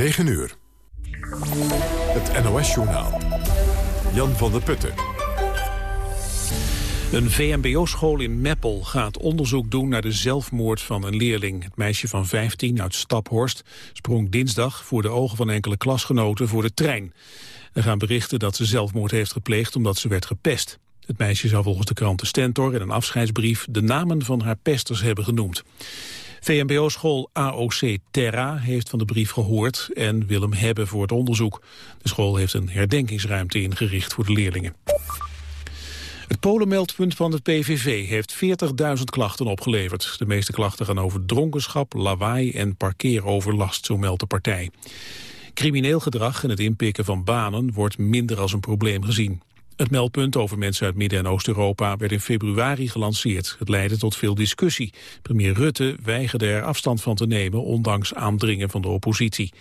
9 uur. Het NOS-journaal. Jan van der Putten. Een VMBO-school in Meppel gaat onderzoek doen naar de zelfmoord van een leerling. Het meisje van 15 uit Staphorst sprong dinsdag voor de ogen van enkele klasgenoten voor de trein. Er gaan berichten dat ze zelfmoord heeft gepleegd omdat ze werd gepest. Het meisje zou volgens de krant De Stentor in een afscheidsbrief de namen van haar pesters hebben genoemd. VMBO-school AOC Terra heeft van de brief gehoord en wil hem hebben voor het onderzoek. De school heeft een herdenkingsruimte ingericht voor de leerlingen. Het polenmeldpunt van het PVV heeft 40.000 klachten opgeleverd. De meeste klachten gaan over dronkenschap, lawaai en parkeeroverlast, zo meldt de partij. Crimineel gedrag en het inpikken van banen wordt minder als een probleem gezien. Het meldpunt over mensen uit Midden- en Oost-Europa werd in februari gelanceerd. Het leidde tot veel discussie. Premier Rutte weigerde er afstand van te nemen, ondanks aandringen van de oppositie.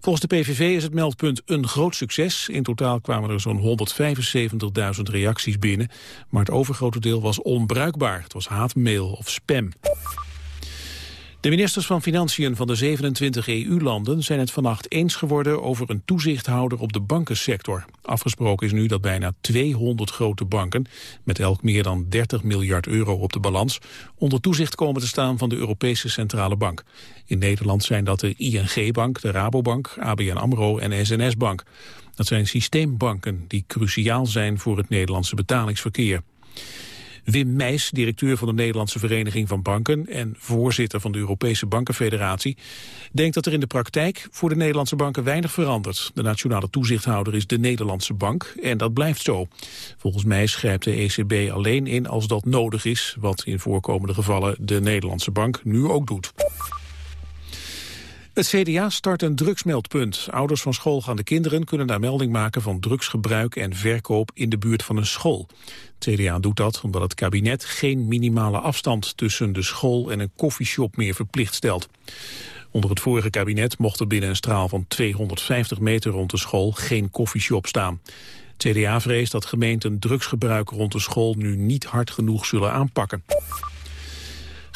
Volgens de PVV is het meldpunt een groot succes. In totaal kwamen er zo'n 175.000 reacties binnen. Maar het overgrote deel was onbruikbaar. Het was haatmail of spam. De ministers van Financiën van de 27 EU-landen zijn het vannacht eens geworden over een toezichthouder op de bankensector. Afgesproken is nu dat bijna 200 grote banken, met elk meer dan 30 miljard euro op de balans, onder toezicht komen te staan van de Europese Centrale Bank. In Nederland zijn dat de ING-bank, de Rabobank, ABN AMRO en SNS-bank. Dat zijn systeembanken die cruciaal zijn voor het Nederlandse betalingsverkeer. Wim Meijs, directeur van de Nederlandse Vereniging van Banken en voorzitter van de Europese Bankenfederatie, denkt dat er in de praktijk voor de Nederlandse banken weinig verandert. De nationale toezichthouder is de Nederlandse bank en dat blijft zo. Volgens Meijs grijpt de ECB alleen in als dat nodig is, wat in voorkomende gevallen de Nederlandse bank nu ook doet. Het CDA start een drugsmeldpunt. Ouders van schoolgaande kinderen kunnen daar melding maken van drugsgebruik en verkoop in de buurt van een school. Het CDA doet dat omdat het kabinet geen minimale afstand tussen de school en een koffieshop meer verplicht stelt. Onder het vorige kabinet mocht er binnen een straal van 250 meter rond de school geen koffieshop staan. Het CDA vreest dat gemeenten drugsgebruik rond de school nu niet hard genoeg zullen aanpakken.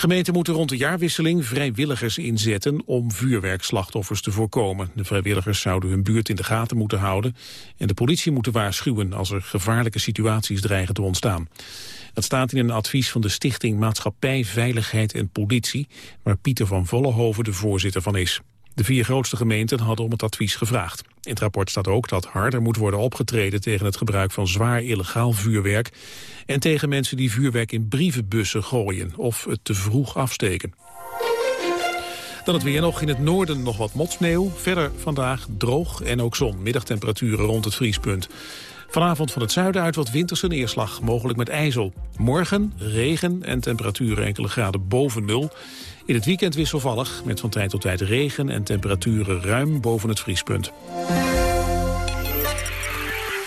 Gemeenten moeten rond de jaarwisseling vrijwilligers inzetten om vuurwerkslachtoffers te voorkomen. De vrijwilligers zouden hun buurt in de gaten moeten houden en de politie moeten waarschuwen als er gevaarlijke situaties dreigen te ontstaan. Dat staat in een advies van de Stichting Maatschappij, Veiligheid en Politie, waar Pieter van Vollenhoven de voorzitter van is. De vier grootste gemeenten hadden om het advies gevraagd. In het rapport staat ook dat harder moet worden opgetreden tegen het gebruik van zwaar illegaal vuurwerk en tegen mensen die vuurwerk in brievenbussen gooien of het te vroeg afsteken. Dan het weer nog in het noorden nog wat motsneeuw. Verder vandaag droog en ook zon. Middagtemperaturen rond het vriespunt. Vanavond van het zuiden uit wat winterse neerslag, mogelijk met ijzel. Morgen regen en temperaturen enkele graden boven nul. In het weekend wisselvallig, met van tijd tot tijd regen en temperaturen ruim boven het vriespunt.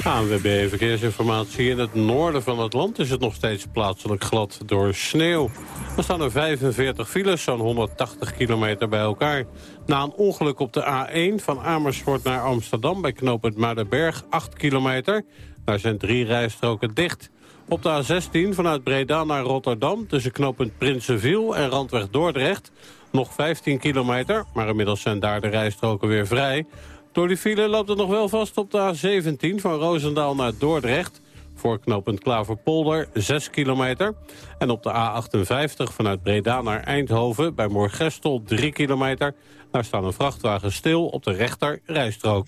ANWB Verkeersinformatie. In het noorden van het land is het nog steeds plaatselijk glad door sneeuw. Er staan er 45 files, zo'n 180 kilometer bij elkaar. Na een ongeluk op de A1 van Amersfoort naar Amsterdam... bij knooppunt Maardenberg, 8 kilometer. Daar zijn drie rijstroken dicht. Op de A16 vanuit Breda naar Rotterdam... tussen knooppunt Prinsenviel en Randweg Dordrecht... nog 15 kilometer, maar inmiddels zijn daar de rijstroken weer vrij... Door die file loopt het nog wel vast op de A17 van Roosendaal naar Dordrecht. Voor knooppunt Klaverpolder 6 kilometer. En op de A58 vanuit Breda naar Eindhoven bij Moorgestel 3 kilometer. Daar staan een vrachtwagen stil op de rechter rijstrook.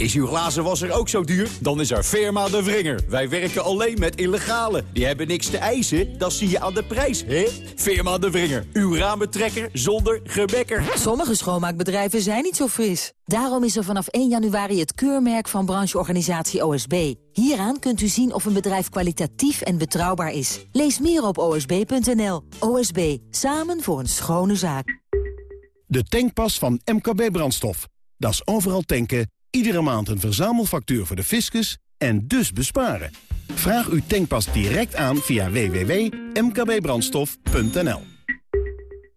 Is uw glazenwasser ook zo duur? Dan is er Firma de Vringer. Wij werken alleen met illegale. Die hebben niks te eisen, dat zie je aan de prijs, hè? Firma de Vringer. Uw ramentrekker zonder gebekker. Sommige schoonmaakbedrijven zijn niet zo fris. Daarom is er vanaf 1 januari het keurmerk van brancheorganisatie OSB. Hieraan kunt u zien of een bedrijf kwalitatief en betrouwbaar is. Lees meer op osb.nl. OSB, samen voor een schone zaak. De tankpas van MKB Brandstof. Dat is overal tanken, iedere maand een verzamelfactuur voor de fiscus en dus besparen. Vraag uw tankpas direct aan via www.mkbbrandstof.nl.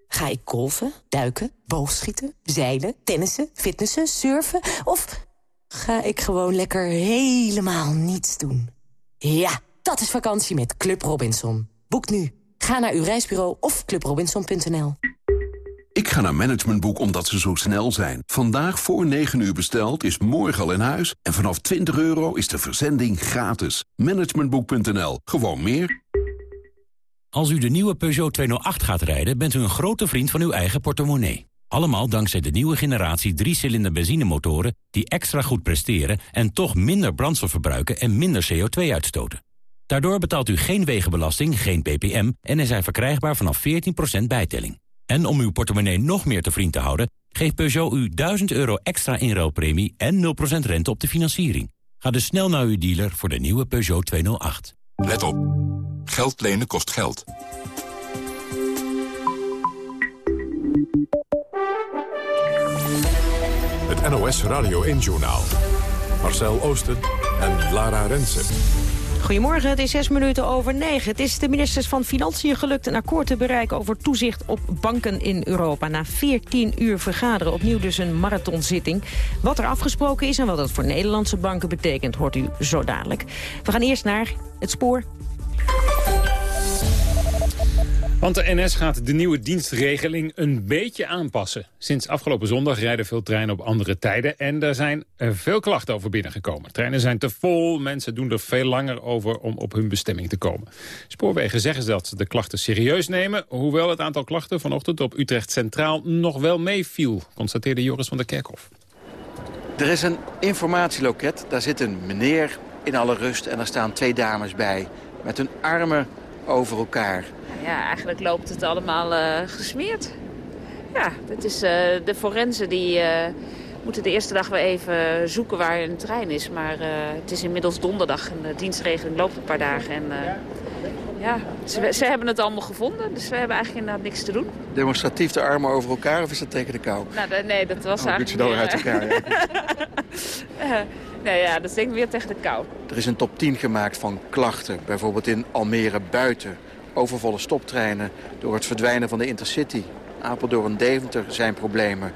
Ga ik golfen, duiken, boogschieten, zeilen, tennissen, fitnessen, surfen... of ga ik gewoon lekker helemaal niets doen? Ja, dat is vakantie met Club Robinson. Boek nu. Ga naar uw reisbureau of clubrobinson.nl. Ik ga naar Managementboek omdat ze zo snel zijn. Vandaag voor 9 uur besteld is morgen al in huis. En vanaf 20 euro is de verzending gratis. Managementboek.nl. Gewoon meer. Als u de nieuwe Peugeot 208 gaat rijden... bent u een grote vriend van uw eigen portemonnee. Allemaal dankzij de nieuwe generatie 3-cilinder benzinemotoren... die extra goed presteren en toch minder brandstof verbruiken... en minder CO2 uitstoten. Daardoor betaalt u geen wegenbelasting, geen ppm... en er zijn verkrijgbaar vanaf 14% bijtelling. En om uw portemonnee nog meer te vriend te houden... geeft Peugeot u 1000 euro extra inruilpremie en 0% rente op de financiering. Ga dus snel naar uw dealer voor de nieuwe Peugeot 208. Let op. Geld lenen kost geld. Het NOS Radio 1-journaal. Marcel Oosten en Lara Rensen. Goedemorgen, het is zes minuten over negen. Het is de ministers van Financiën gelukt een akkoord te bereiken... over toezicht op banken in Europa. Na 14 uur vergaderen, opnieuw dus een marathonzitting. Wat er afgesproken is en wat dat voor Nederlandse banken betekent... hoort u zo dadelijk. We gaan eerst naar het spoor want de NS gaat de nieuwe dienstregeling een beetje aanpassen. Sinds afgelopen zondag rijden veel treinen op andere tijden... en er zijn veel klachten over binnengekomen. Treinen zijn te vol, mensen doen er veel langer over om op hun bestemming te komen. Spoorwegen zeggen dat ze de klachten serieus nemen... hoewel het aantal klachten vanochtend op Utrecht Centraal nog wel meeviel... constateerde Joris van der Kerkhof. Er is een informatieloket, daar zit een meneer in alle rust... en er staan twee dames bij met hun armen over elkaar ja, eigenlijk loopt het allemaal uh, gesmeerd. Ja, het is, uh, de forensen die uh, moeten de eerste dag weer even zoeken waar een trein is. Maar het is inmiddels donderdag en de dienstregeling loopt een paar dagen. En ja, ze, ze, hebben het allemaal gevonden, dus we hebben eigenlijk inderdaad niks te doen. Demonstratief de armen over elkaar of is dat tegen de kou? Nou, nee, dat was oh, eigenlijk... dan uit elkaar, ja. nee, ja, dat is denk ik weer tegen de kou. Er is een top 10 gemaakt van klachten, bijvoorbeeld in Almere buiten overvolle stoptreinen... door het verdwijnen van de Intercity. Apeldoorn Deventer zijn problemen.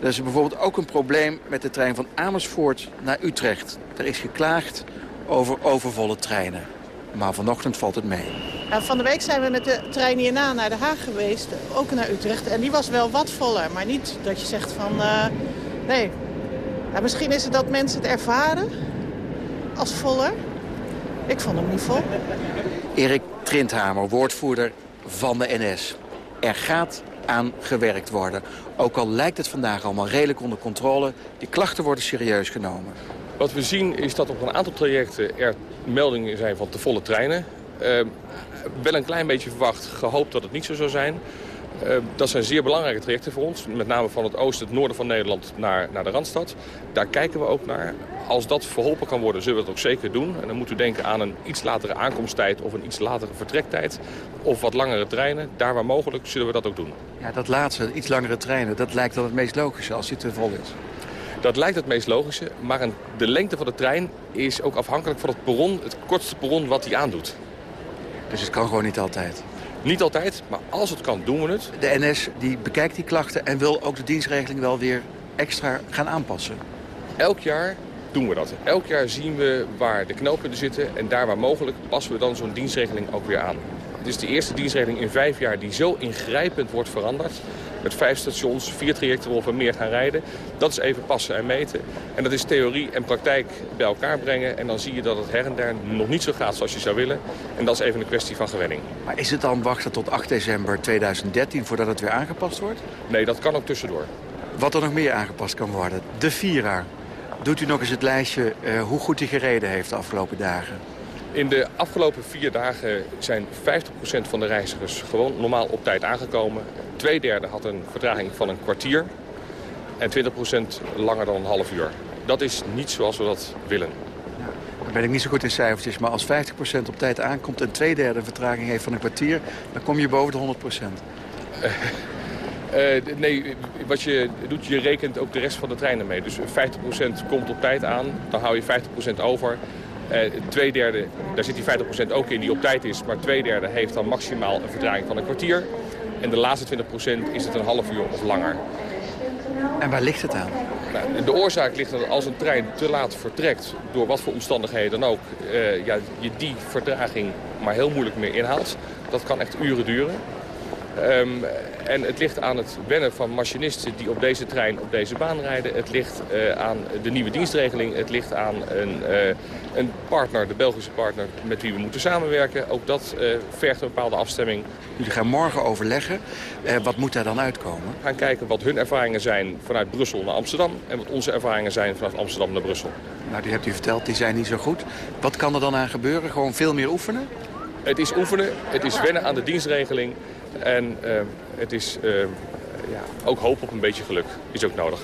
Er is bijvoorbeeld ook een probleem met de trein van Amersfoort naar Utrecht. Er is geklaagd over overvolle treinen. Maar vanochtend valt het mee. van de week zijn we met de trein hierna naar Den Haag geweest, ook naar Utrecht. En die was wel wat voller, maar niet dat je zegt van... Uh, nee, ja, misschien is het dat mensen het ervaren als voller. Ik vond hem niet vol. Erik Trindhamer, woordvoerder van de NS. Er gaat aan gewerkt worden. Ook al lijkt het vandaag allemaal redelijk onder controle... die klachten worden serieus genomen. Wat we zien is dat op een aantal trajecten er meldingen zijn van te volle treinen. Uh, wel een klein beetje verwacht, gehoopt dat het niet zo zou zijn. Uh, dat zijn zeer belangrijke trajecten voor ons. Met name van het oosten, het noorden van Nederland naar, naar de Randstad. Daar kijken we ook naar. Als dat verholpen kan worden, zullen we dat ook zeker doen. En dan moeten we denken aan een iets latere aankomsttijd of een iets latere vertrektijd. Of wat langere treinen. Daar waar mogelijk zullen we dat ook doen. Ja, dat laatste, iets langere treinen, dat lijkt dan het meest logische als die te vol is. Dat lijkt het meest logische, maar een, de lengte van de trein is ook afhankelijk van het perron, het kortste perron wat hij aandoet. Dus het kan gewoon niet altijd? Niet altijd, maar als het kan, doen we het. De NS die bekijkt die klachten en wil ook de dienstregeling wel weer extra gaan aanpassen. Elk jaar doen we dat. Elk jaar zien we waar de knooppunten zitten en daar waar mogelijk passen we dan zo'n dienstregeling ook weer aan. Het is de eerste dienstregeling in vijf jaar die zo ingrijpend wordt veranderd. Met vijf stations, vier trajecten waarop we meer gaan rijden. Dat is even passen en meten. En dat is theorie en praktijk bij elkaar brengen. En dan zie je dat het her en der nog niet zo gaat zoals je zou willen. En dat is even een kwestie van gewenning. Maar is het dan wachten tot 8 december 2013 voordat het weer aangepast wordt? Nee, dat kan ook tussendoor. Wat er nog meer aangepast kan worden? De Vira. Doet u nog eens het lijstje uh, hoe goed hij gereden heeft de afgelopen dagen? In de afgelopen vier dagen zijn 50% van de reizigers gewoon normaal op tijd aangekomen. Tweederde had een vertraging van een kwartier. En 20% langer dan een half uur. Dat is niet zoals we dat willen. Ja, dan ben ik niet zo goed in cijfertjes, maar als 50% op tijd aankomt... en twee derde vertraging heeft van een kwartier, dan kom je boven de 100%. Uh, nee, wat je doet, je rekent ook de rest van de treinen mee. Dus 50% komt op tijd aan, dan hou je 50% over. Uh, twee derde, daar zit die 50% ook in die op tijd is. Maar twee derde heeft dan maximaal een vertraging van een kwartier. En de laatste 20% is het een half uur of langer. En waar ligt het aan? Nou, de oorzaak ligt dat als een trein te laat vertrekt, door wat voor omstandigheden dan ook, uh, ja, je die vertraging maar heel moeilijk meer inhaalt. Dat kan echt uren duren. Um, en het ligt aan het wennen van machinisten die op deze trein op deze baan rijden. Het ligt uh, aan de nieuwe dienstregeling. Het ligt aan een, uh, een partner, de Belgische partner, met wie we moeten samenwerken. Ook dat uh, vergt een bepaalde afstemming. Jullie gaan morgen overleggen. wat moet daar dan uitkomen? We gaan kijken wat hun ervaringen zijn vanuit Brussel naar Amsterdam. En wat onze ervaringen zijn vanaf Amsterdam naar Brussel. Nou, die hebt u verteld, die zijn niet zo goed. Wat kan er dan aan gebeuren? Gewoon veel meer oefenen? Het is oefenen, het is wennen aan de dienstregeling. En uh, het is uh, ja, ook hoop op een beetje geluk. Is ook nodig.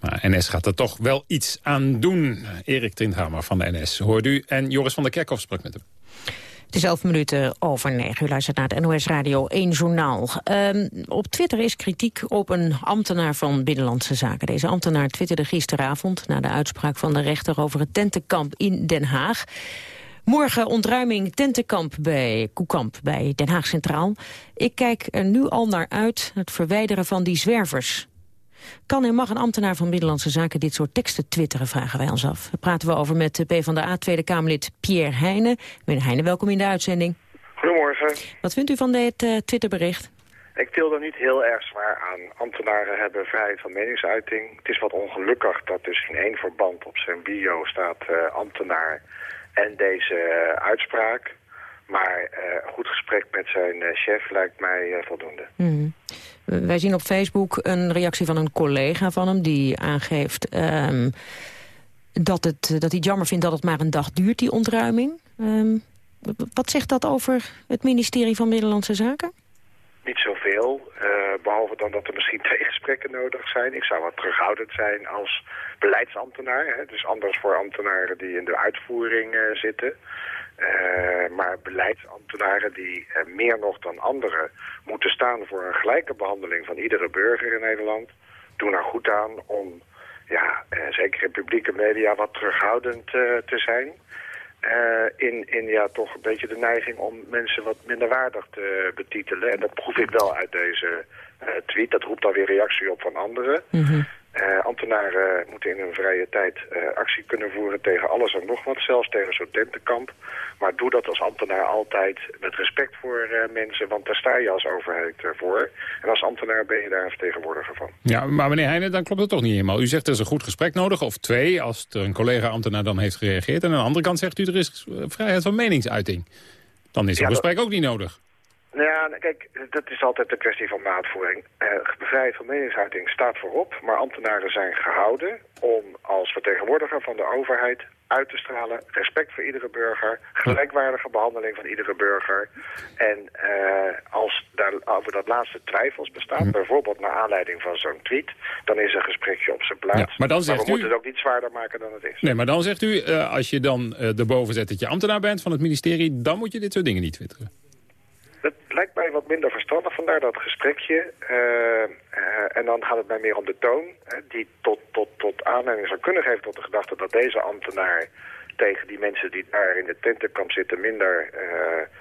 Maar NS gaat er toch wel iets aan doen. Erik Trindhamer van de NS hoort u. En Joris van der Kerkhoff sprak met hem. Het is elf minuten over negen. U luistert naar het NOS Radio 1 Journaal. Um, op Twitter is kritiek op een ambtenaar van Binnenlandse Zaken. Deze ambtenaar twitterde gisteravond... na de uitspraak van de rechter over het tentenkamp in Den Haag. Morgen ontruiming tentenkamp bij Koekamp bij Den Haag Centraal. Ik kijk er nu al naar uit, het verwijderen van die zwervers. Kan en mag een ambtenaar van Binnenlandse Zaken dit soort teksten twitteren, vragen wij ons af. Daar praten we over met PvdA Tweede Kamerlid Pierre Heijnen. Meneer Heijnen, welkom in de uitzending. Goedemorgen. Wat vindt u van dit uh, Twitterbericht? Ik til er niet heel erg zwaar aan. Ambtenaren hebben vrijheid van meningsuiting. Het is wat ongelukkig dat dus in één verband op zijn bio staat uh, ambtenaar en deze uh, uitspraak. Maar uh, goed gesprek met zijn uh, chef lijkt mij voldoende. Mm. Wij zien op Facebook een reactie van een collega van hem... die aangeeft um, dat, het, dat hij jammer vindt dat het maar een dag duurt, die ontruiming. Um, wat zegt dat over het ministerie van Middellandse Zaken? Niet zoveel, behalve dan dat er misschien twee gesprekken nodig zijn. Ik zou wat terughoudend zijn als beleidsambtenaar. Hè, dus anders voor ambtenaren die in de uitvoering uh, zitten. Uh, maar beleidsambtenaren die uh, meer nog dan anderen moeten staan voor een gelijke behandeling van iedere burger in Nederland. Doen er goed aan om, ja, zeker in publieke media, wat terughoudend te zijn. In, in ja, toch een beetje de neiging om mensen wat minderwaardig te betitelen. En dat proef ik wel uit deze tweet. Dat roept dan weer reactie op van anderen. -hmm. Uh, ambtenaren moeten in hun vrije tijd uh, actie kunnen voeren tegen alles en nog wat, zelfs tegen zo'n tentenkamp. Maar doe dat als ambtenaar altijd met respect voor uh, mensen, want daar sta je als overheid voor. En als ambtenaar ben je daar een vertegenwoordiger van. Ja, maar meneer Heijnen, dan klopt het toch niet helemaal. U zegt er is een goed gesprek nodig, of twee, als er een collega-ambtenaar dan heeft gereageerd. En aan de andere kant zegt u er is vrijheid van meningsuiting. Dan is een ja, gesprek ook niet nodig. Nou ja, kijk, dat is altijd een kwestie van maatvoering. Eh, vrijheid van meningsuiting staat voorop, maar ambtenaren zijn gehouden om als vertegenwoordiger van de overheid uit te stralen. Respect voor iedere burger, gelijkwaardige behandeling van iedere burger. En uh, als daar over dat laatste twijfels bestaan, bijvoorbeeld naar aanleiding van zo'n tweet, dan is een gesprekje op zijn plaats. Ja, maar dan zegt we u... moeten het ook niet zwaarder maken dan het is. Nee, maar dan zegt u, uh, als je dan uh, erboven zet dat je ambtenaar bent van het ministerie, dan moet je dit soort dingen niet twitteren. Dat lijkt mij wat minder verstandig, vandaar dat gesprekje. Uh, uh, en dan gaat het mij meer om de toon, uh, die tot, tot, tot aanleiding zou kunnen geven tot de gedachte dat deze ambtenaar tegen die mensen die daar in de tentenkamp zitten minder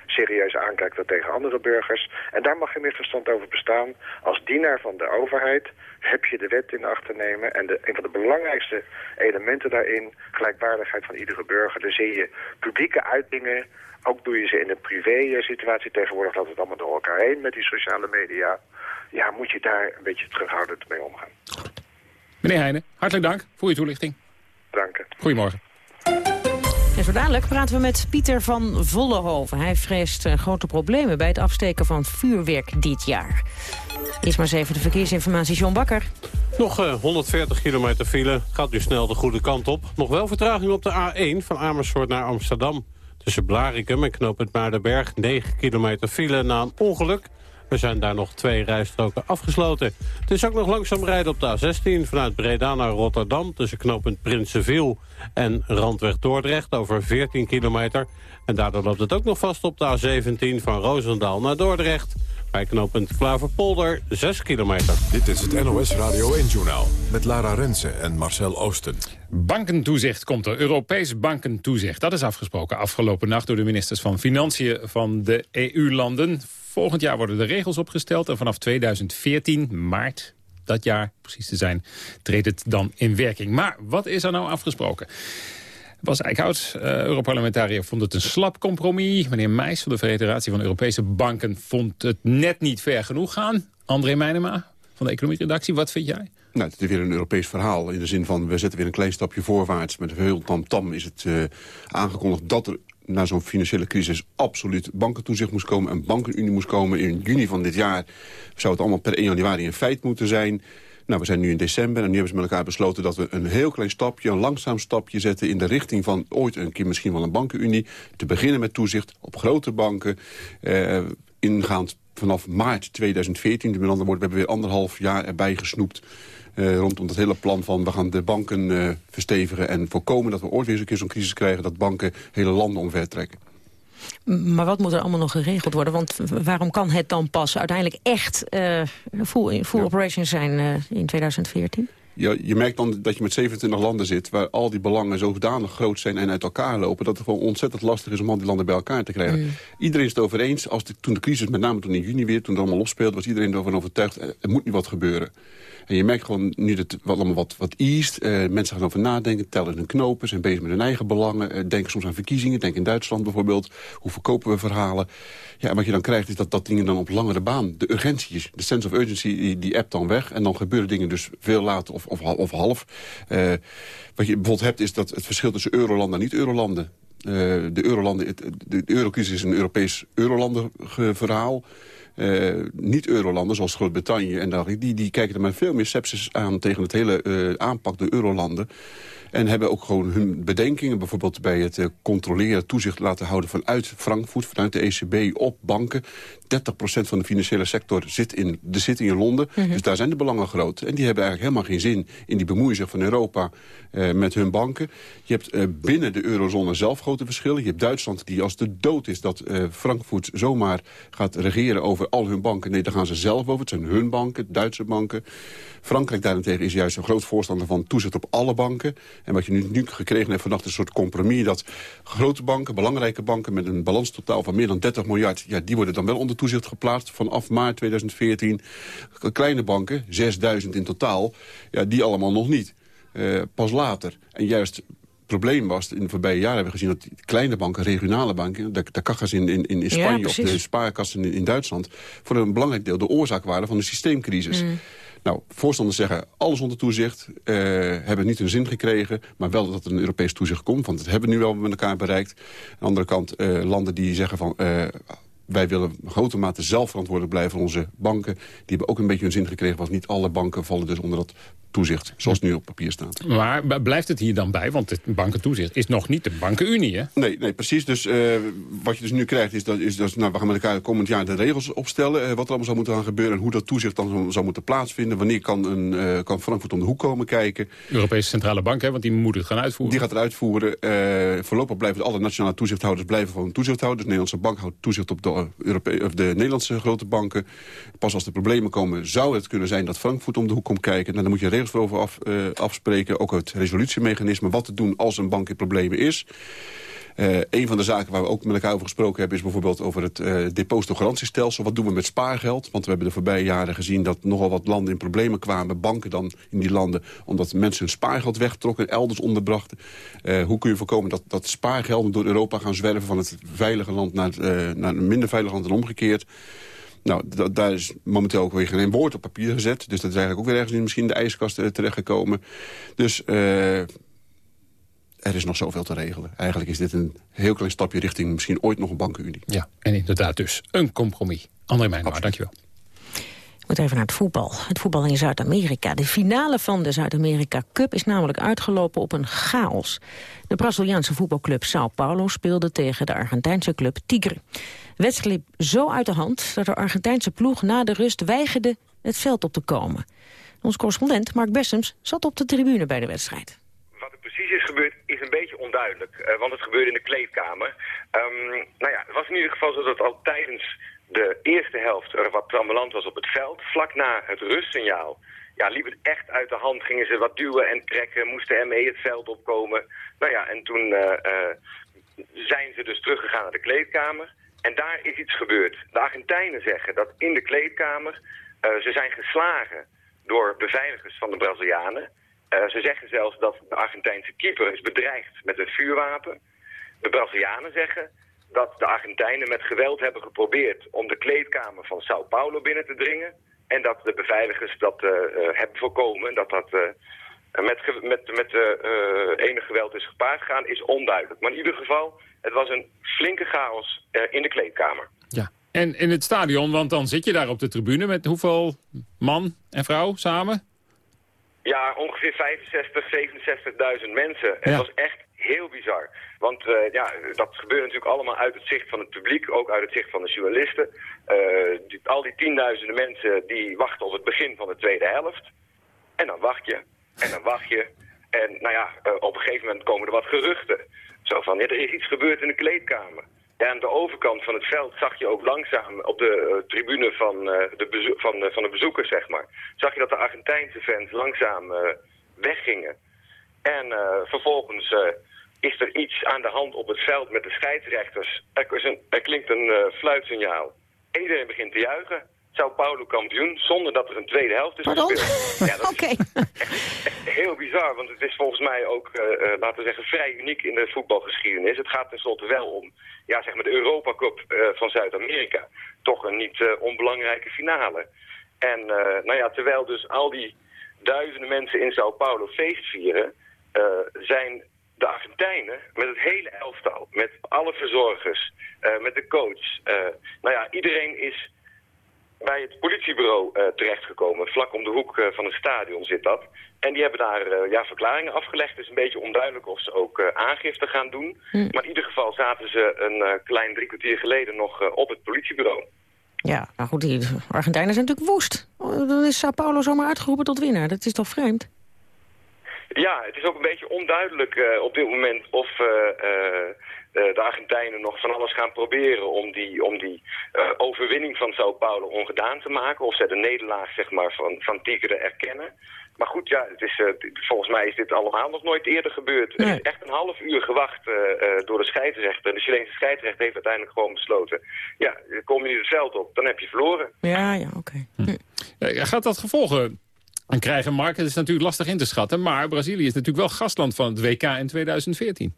serieus aankijkt dan tegen andere burgers. En daar mag geen misverstand over bestaan. Als dienaar van de overheid heb je de wet in acht te nemen. En de, een van de belangrijkste elementen daarin, gelijkwaardigheid van iedere burger. Dan zie je publieke uitingen ook doe je ze in een privé-situatie. Tegenwoordig loopt het allemaal door elkaar heen met die sociale media. Ja, moet je daar een beetje terughoudend mee omgaan. Meneer Heijnen, hartelijk dank voor uw toelichting. Dank. Goedemorgen. En zo dadelijk praten we met Pieter van Vollenhoven. Hij vreest uh, grote problemen bij het afsteken van vuurwerk dit jaar. Eerst maar eens even de verkeersinformatie, John Bakker. Nog uh, 140 kilometer file, gaat nu snel de goede kant op. Nog wel vertraging op de A1 van Amersfoort naar Amsterdam. Tussen Blarikum en knooppunt Maardenberg 9 kilometer file na een ongeluk. Er zijn daar nog twee rijstroken afgesloten. Het is ook nog langzaam rijden op de A16 vanuit Breda naar Rotterdam... tussen knooppunt Prinsenviel en Randweg Dordrecht over 14 kilometer. En daardoor loopt het ook nog vast op de A17 van Roosendaal naar Dordrecht... Bij knooppunt Klaverpolder 6 kilometer. Dit is het NOS Radio 1-journaal met Lara Rensen en Marcel Oosten. Bankentoezicht komt er, Europees bankentoezicht. Dat is afgesproken afgelopen nacht door de ministers van Financiën van de EU-landen. Volgend jaar worden de regels opgesteld en vanaf 2014, maart dat jaar precies te zijn, treedt het dan in werking. Maar wat is er nou afgesproken? Bas Eickhout, uh, Europarlementariër, vond het een slap compromis. Meneer Meijs van de Federatie van Europese Banken vond het net niet ver genoeg gaan. André Meijnema van de economie-redactie, wat vind jij? Nou, het is weer een Europees verhaal. In de zin van, we zetten weer een klein stapje voorwaarts. Met heel tam-tam is het uh, aangekondigd dat er na zo'n financiële crisis absoluut bankentoezicht moest komen... en bankenunie moest komen. In juni van dit jaar zou het allemaal per 1 januari in feit moeten zijn... Nou, we zijn nu in december en nu hebben ze met elkaar besloten... dat we een heel klein stapje, een langzaam stapje zetten... in de richting van ooit een keer misschien wel een bankenunie. Te beginnen met toezicht op grote banken. Eh, ingaand vanaf maart 2014. Met andere woorden, we hebben weer anderhalf jaar erbij gesnoept... Uh, rondom dat hele plan van we gaan de banken uh, verstevigen... en voorkomen dat we ooit weer eens een keer zo'n crisis krijgen... dat banken hele landen omvertrekken. Maar wat moet er allemaal nog geregeld worden? Want waarom kan het dan pas uiteindelijk echt uh, full, full ja. operation zijn uh, in 2014? Ja, je merkt dan dat je met 27 landen zit... waar al die belangen zodanig groot zijn en uit elkaar lopen... dat het gewoon ontzettend lastig is om al die landen bij elkaar te krijgen. Mm. Iedereen is het over eens. Als de, toen de crisis, met name toen in juni weer, toen het allemaal opspeelde... was iedereen ervan overtuigd, er moet nu wat gebeuren. En je merkt gewoon nu dat het allemaal wat, wat east. Uh, mensen gaan over nadenken, tellen hun knopen, zijn bezig met hun eigen belangen. Uh, denken soms aan verkiezingen, denk in Duitsland bijvoorbeeld. Hoe verkopen we verhalen? Ja, en wat je dan krijgt is dat dat dingen dan op langere baan... de urgentie de sense of urgency, die, die appt dan weg. En dan gebeuren dingen dus veel later of, of, of half. Uh, wat je bijvoorbeeld hebt is dat het verschil tussen eurolanden en niet-eurolanden... De, eurolanden, de eurocrisis is een Europees eurolanden verhaal. Uh, niet-eurolanden, zoals Groot-Brittannië en daar, die, die kijken er met veel meer sepsis aan tegen het hele uh, aanpak de eurolanden. En hebben ook gewoon hun bedenkingen, bijvoorbeeld bij het uh, controleren, toezicht laten houden vanuit Frankfurt, vanuit de ECB op banken. 30% van de financiële sector zit in, de zit in Londen, mm -hmm. dus daar zijn de belangen groot. En die hebben eigenlijk helemaal geen zin in die bemoeien van Europa uh, met hun banken. Je hebt uh, binnen de eurozone zelf grote verschillen. Je hebt Duitsland die als de dood is dat Frankfurt zomaar gaat regeren over al hun banken. Nee, daar gaan ze zelf over. Het zijn hun banken, Duitse banken. Frankrijk daarentegen is juist een groot voorstander van toezicht op alle banken. En wat je nu, nu gekregen hebt vannacht een soort compromis... dat grote banken, belangrijke banken met een balanstotaal van meer dan 30 miljard... Ja, die worden dan wel onder toezicht geplaatst vanaf maart 2014. Kleine banken, 6000 in totaal, ja, die allemaal nog niet. Uh, pas later. En juist probleem was, in de voorbije jaren hebben we gezien... dat kleine banken, regionale banken, de, de kagas in, in, in Spanje... Ja, of de spaarkassen in, in, Duitsland... voor een belangrijk deel de oorzaak waren van de systeemcrisis. Mm. Nou, voorstanders zeggen alles onder toezicht, uh, hebben niet hun zin gekregen... maar wel dat er een Europees toezicht komt, want dat hebben we nu wel met elkaar bereikt. Aan de andere kant uh, landen die zeggen van... wij willen grote mate zelf verantwoordelijk blijven voor onze banken. Die hebben ook een beetje hun zin gekregen, want niet alle banken vallen dus onder dat toezicht, zoals nu op papier staat. Maar blijft het hier dan bij? Want het bankentoezicht is nog niet de bankenunie, hè? Nee, nee precies. Dus uh, wat je dus nu krijgt is dat, is dat nou, we gaan met elkaar komend jaar de regels opstellen... Uh, wat er allemaal zou moeten gaan gebeuren en hoe dat toezicht dan zou moeten plaatsvinden. Wanneer kan, een, uh, kan Frankfurt om de hoek komen kijken. Europese Centrale Bank, hè, want die moet het gaan uitvoeren. Die gaat het uitvoeren. voorlopig blijven alle nationale toezichthouders blijven van toezichthouders. De Nederlandse bank houdt toezicht op de, Of de Nederlandse grote banken. Pas als er problemen komen zou het kunnen zijn dat Frankfurt om de hoek komt kijken. Nou, dan moet je regels over af, uh, afspreken. Ook het resolutiemechanisme, wat te doen als een bank in problemen is. Uh, een van de zaken waar we ook met elkaar over gesproken hebben... is bijvoorbeeld over het uh, depositogarantiestelsel. Wat doen we met spaargeld? Want we hebben de voorbije jaren gezien dat nogal wat landen in problemen kwamen. Banken dan in die landen, omdat mensen hun spaargeld wegtrokken... elders onderbrachten. Uh, hoe kun je voorkomen dat, dat spaargelden door Europa gaan zwerven... van het veilige land naar, naar een minder veilig land en omgekeerd? Nou, daar is momenteel ook weer geen woord op papier gezet. Dus dat is eigenlijk ook weer ergens in misschien de ijskast terechtgekomen. Dus er is nog zoveel te regelen. Eigenlijk is dit een heel klein stapje richting misschien ooit nog een bankenunie. Ja, en inderdaad dus een compromis. André Meijnmaar, dankjewel. Ik moet even naar het voetbal. Het voetbal in Zuid-Amerika. De finale van de Zuid-Amerika Cup is namelijk uitgelopen op een chaos. De Braziliaanse voetbalclub Sao Paulo speelde tegen de Argentijnse club Tigre. De wedstrijd liep zo uit de hand dat de Argentijnse ploeg na de rust weigerde het veld op te komen. Ons correspondent Mark Bessems zat op de tribune bij de wedstrijd. Wat er precies is gebeurd is een beetje onduidelijk, uh, want het gebeurde in de kleedkamer. Um, nou ja, het was in ieder geval zo dat al tijdens de eerste helft er wat trammeland was op het veld. Vlak na het rustsignaal ja, liep het echt uit de hand. Gingen ze wat duwen en trekken, moesten ME het veld opkomen. Nou ja, en toen uh, uh, zijn ze dus teruggegaan naar de kleedkamer. En daar is iets gebeurd. De Argentijnen zeggen dat in de kleedkamer ze zijn geslagen door beveiligers van de Brazilianen. Ze zeggen zelfs dat de Argentijnse keeper is bedreigd met een vuurwapen. De Brazilianen zeggen dat de Argentijnen met geweld hebben geprobeerd om de kleedkamer van Sao Paulo binnen te dringen. En dat de beveiligers dat uh, hebben voorkomen. Dat dat uh, met, met, met enig geweld is gepaard gaan, is onduidelijk. Maar in ieder geval, het was een flinke chaos in de kleedkamer. Ja. En in het stadion, want dan zit je daar op de tribune met hoeveel man en vrouw samen? Ja, ongeveer 65, 67.000 mensen. Ja. Het was echt heel bizar. Want uh, ja, dat gebeurt natuurlijk allemaal uit het zicht van het publiek, ook uit het zicht van de journalisten. Uh, die, al die tienduizenden mensen die wachten op het begin van de tweede helft. En dan wacht je, en dan wacht je. En nou ja, uh, op een gegeven moment komen er wat geruchten. Zo van, ja, er is iets gebeurd in de kleedkamer. En aan de overkant van het veld zag je ook langzaam op de tribune van, de van, van de bezoekers, zeg maar... zag je dat de Argentijnse fans langzaam weggingen. En vervolgens is er iets aan de hand op het veld met de scheidsrechters. Er, er klinkt een uh, fluitsignaal. Iedereen begint te juichen. Sao Paulo kampioen, zonder dat er een tweede helft is Pardon? gespeeld. Ja, dat okay. is echt, echt heel bizar, want het is volgens mij ook, uh, uh, laten we zeggen, vrij uniek in de voetbalgeschiedenis. Het gaat tenslotte wel om, ja, zeg maar de Europa Cup van Zuid-Amerika. Toch een niet onbelangrijke finale. En nou ja, terwijl dus al die duizenden mensen in Sao Paulo feest vieren, zijn de Argentijnen met het hele elftal, met alle verzorgers, met de coach. Nou ja, iedereen is bij het politiebureau uh, terechtgekomen. Vlak om de hoek van het stadion zit dat. En die hebben daar ja, verklaringen afgelegd. Het is een beetje onduidelijk of ze ook aangifte gaan doen. Hm. Maar in ieder geval zaten ze een klein drie kwartier geleden nog op het politiebureau. Ja, nou goed, die Argentijnen zijn natuurlijk woest. Dan is Sao Paulo zomaar uitgeroepen tot winnaar. Dat is toch vreemd? Ja, het is ook een beetje onduidelijk op dit moment of de Argentijnen nog van alles gaan proberen om die, om die overwinning van Sao Paulo ongedaan te maken. Of ze de nederlaag zeg maar, van, van Tigre erkennen. Maar goed, ja, het is, volgens mij is dit allemaal nog nooit eerder gebeurd. Nee. Er is echt een half uur gewacht door de scheidsrechter. De Chileense scheidsrechter heeft uiteindelijk gewoon besloten. Ja, kom je niet het veld op, dan heb je verloren. Ja, ja, oké. Okay. Hm. Gaat dat gevolgen en krijgen Mark, het is natuurlijk lastig in te schatten... maar Brazilië is natuurlijk wel gastland van het WK in 2014.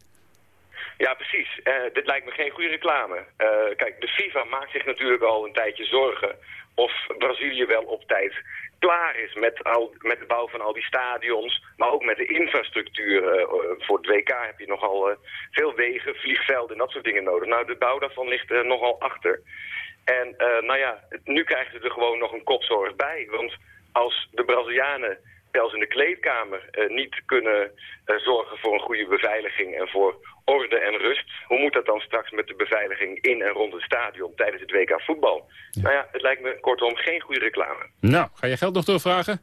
Ja, precies. Uh, dit lijkt me geen goede reclame. Uh, kijk, de FIFA maakt zich natuurlijk al een tijdje zorgen... of Brazilië wel op tijd klaar is met, al, met de bouw van al die stadions... maar ook met de infrastructuur. Uh, voor het WK heb je nogal veel wegen, vliegvelden en dat soort dingen nodig. Nou, de bouw daarvan ligt nogal achter. En nou ja, nu krijgen ze er gewoon nog een kopzorg bij... want als de Brazilianen zelfs in de kleedkamer uh, niet kunnen uh, zorgen voor een goede beveiliging en voor orde en rust. Hoe moet dat dan straks met de beveiliging in en rond het stadion tijdens het WK voetbal? Ja. Nou ja, het lijkt me kortom geen goede reclame. Nou, ga je geld nog doorvragen?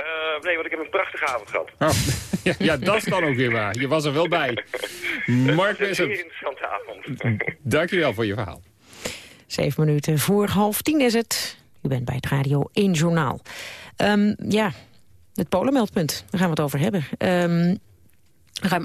Uh, nee, want ik heb een prachtige avond gehad. Oh, ja, ja, dat is dan ook weer waar. Je was er wel bij. Mark is een interessante avond. Dankjewel voor je verhaal. Zeven minuten voor half tien is het. U bent bij het Radio 1 Journaal. Um, ja, het polenmeldpunt, daar gaan we het over hebben. Um, ruim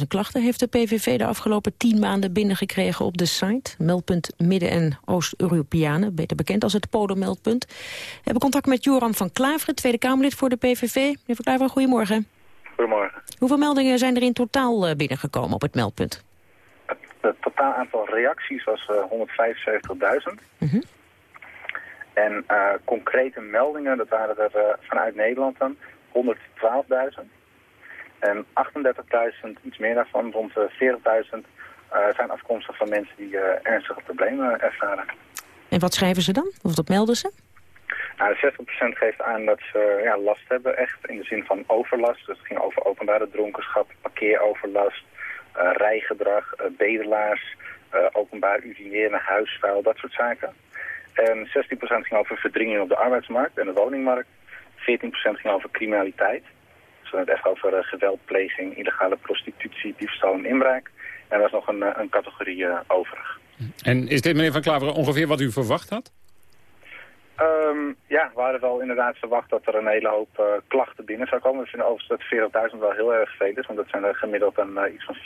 38.000 klachten heeft de PVV de afgelopen 10 maanden binnengekregen op de site. Meldpunt Midden- en Oost-Europeanen, beter bekend als het polenmeldpunt. We hebben contact met Joram van Klaveren, Tweede Kamerlid voor de PVV. Meneer van Klaveren, goedemorgen. Goedemorgen. Hoeveel meldingen zijn er in totaal uh, binnengekomen op het meldpunt? Het, het totaal aantal reacties was uh, 175.000. Mm -hmm. En uh, concrete meldingen, dat waren er uh, vanuit Nederland dan, 112.000. En 38.000, iets meer daarvan, rond de 40.000, zijn afkomstig van mensen die ernstige problemen ervaren. En wat schrijven ze dan? Of dat melden ze? Nou, 60% geeft aan dat ze ja, last hebben, echt in de zin van overlast. Dus het ging over openbare dronkenschap, parkeeroverlast, uh, rijgedrag, uh, bedelaars, uh, openbaar urineren, huisvuil, dat soort zaken. En 16% ging over verdringing op de arbeidsmarkt en de woningmarkt. 14% ging over criminaliteit. Dus hebben het echt over geweldpleging, illegale prostitutie, diefstal en inbraak. En er was nog een, een categorie overig. En is dit, meneer Van Klaveren, ongeveer wat u verwacht had? Um, ja, we hadden wel inderdaad verwacht dat er een hele hoop uh, klachten binnen zou komen. We vinden overigens dat 40.000 wel heel erg veel is, want dat zijn er gemiddeld een, uh, iets van 4.000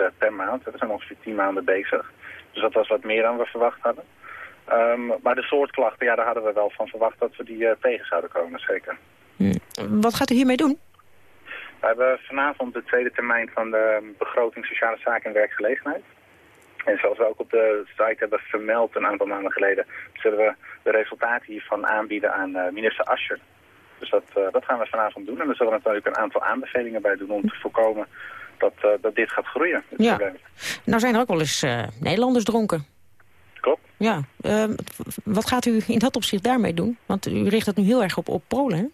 uh, per maand. We zijn ongeveer 10 maanden bezig. Dus dat was wat meer dan we verwacht hadden. Um, maar de soort klachten, ja, daar hadden we wel van verwacht dat we die uh, tegen zouden komen, zeker. Hmm. Wat gaat u hiermee doen? We hebben vanavond de tweede termijn van de begroting Sociale Zaken en Werkgelegenheid. En zoals we ook op de site hebben vermeld een aantal maanden geleden... zullen we de resultaten hiervan aanbieden aan uh, minister Ascher. Dus dat, uh, dat gaan we vanavond doen. En er zullen natuurlijk een aantal aanbevelingen bij doen om te voorkomen dat, uh, dat dit gaat groeien. Ja. Nou zijn er ook wel eens Nederlanders dronken. Klopt. Ja. Ehm, wat gaat u in dat opzicht daarmee doen? Want u richt het nu heel erg op, op Polen, hè?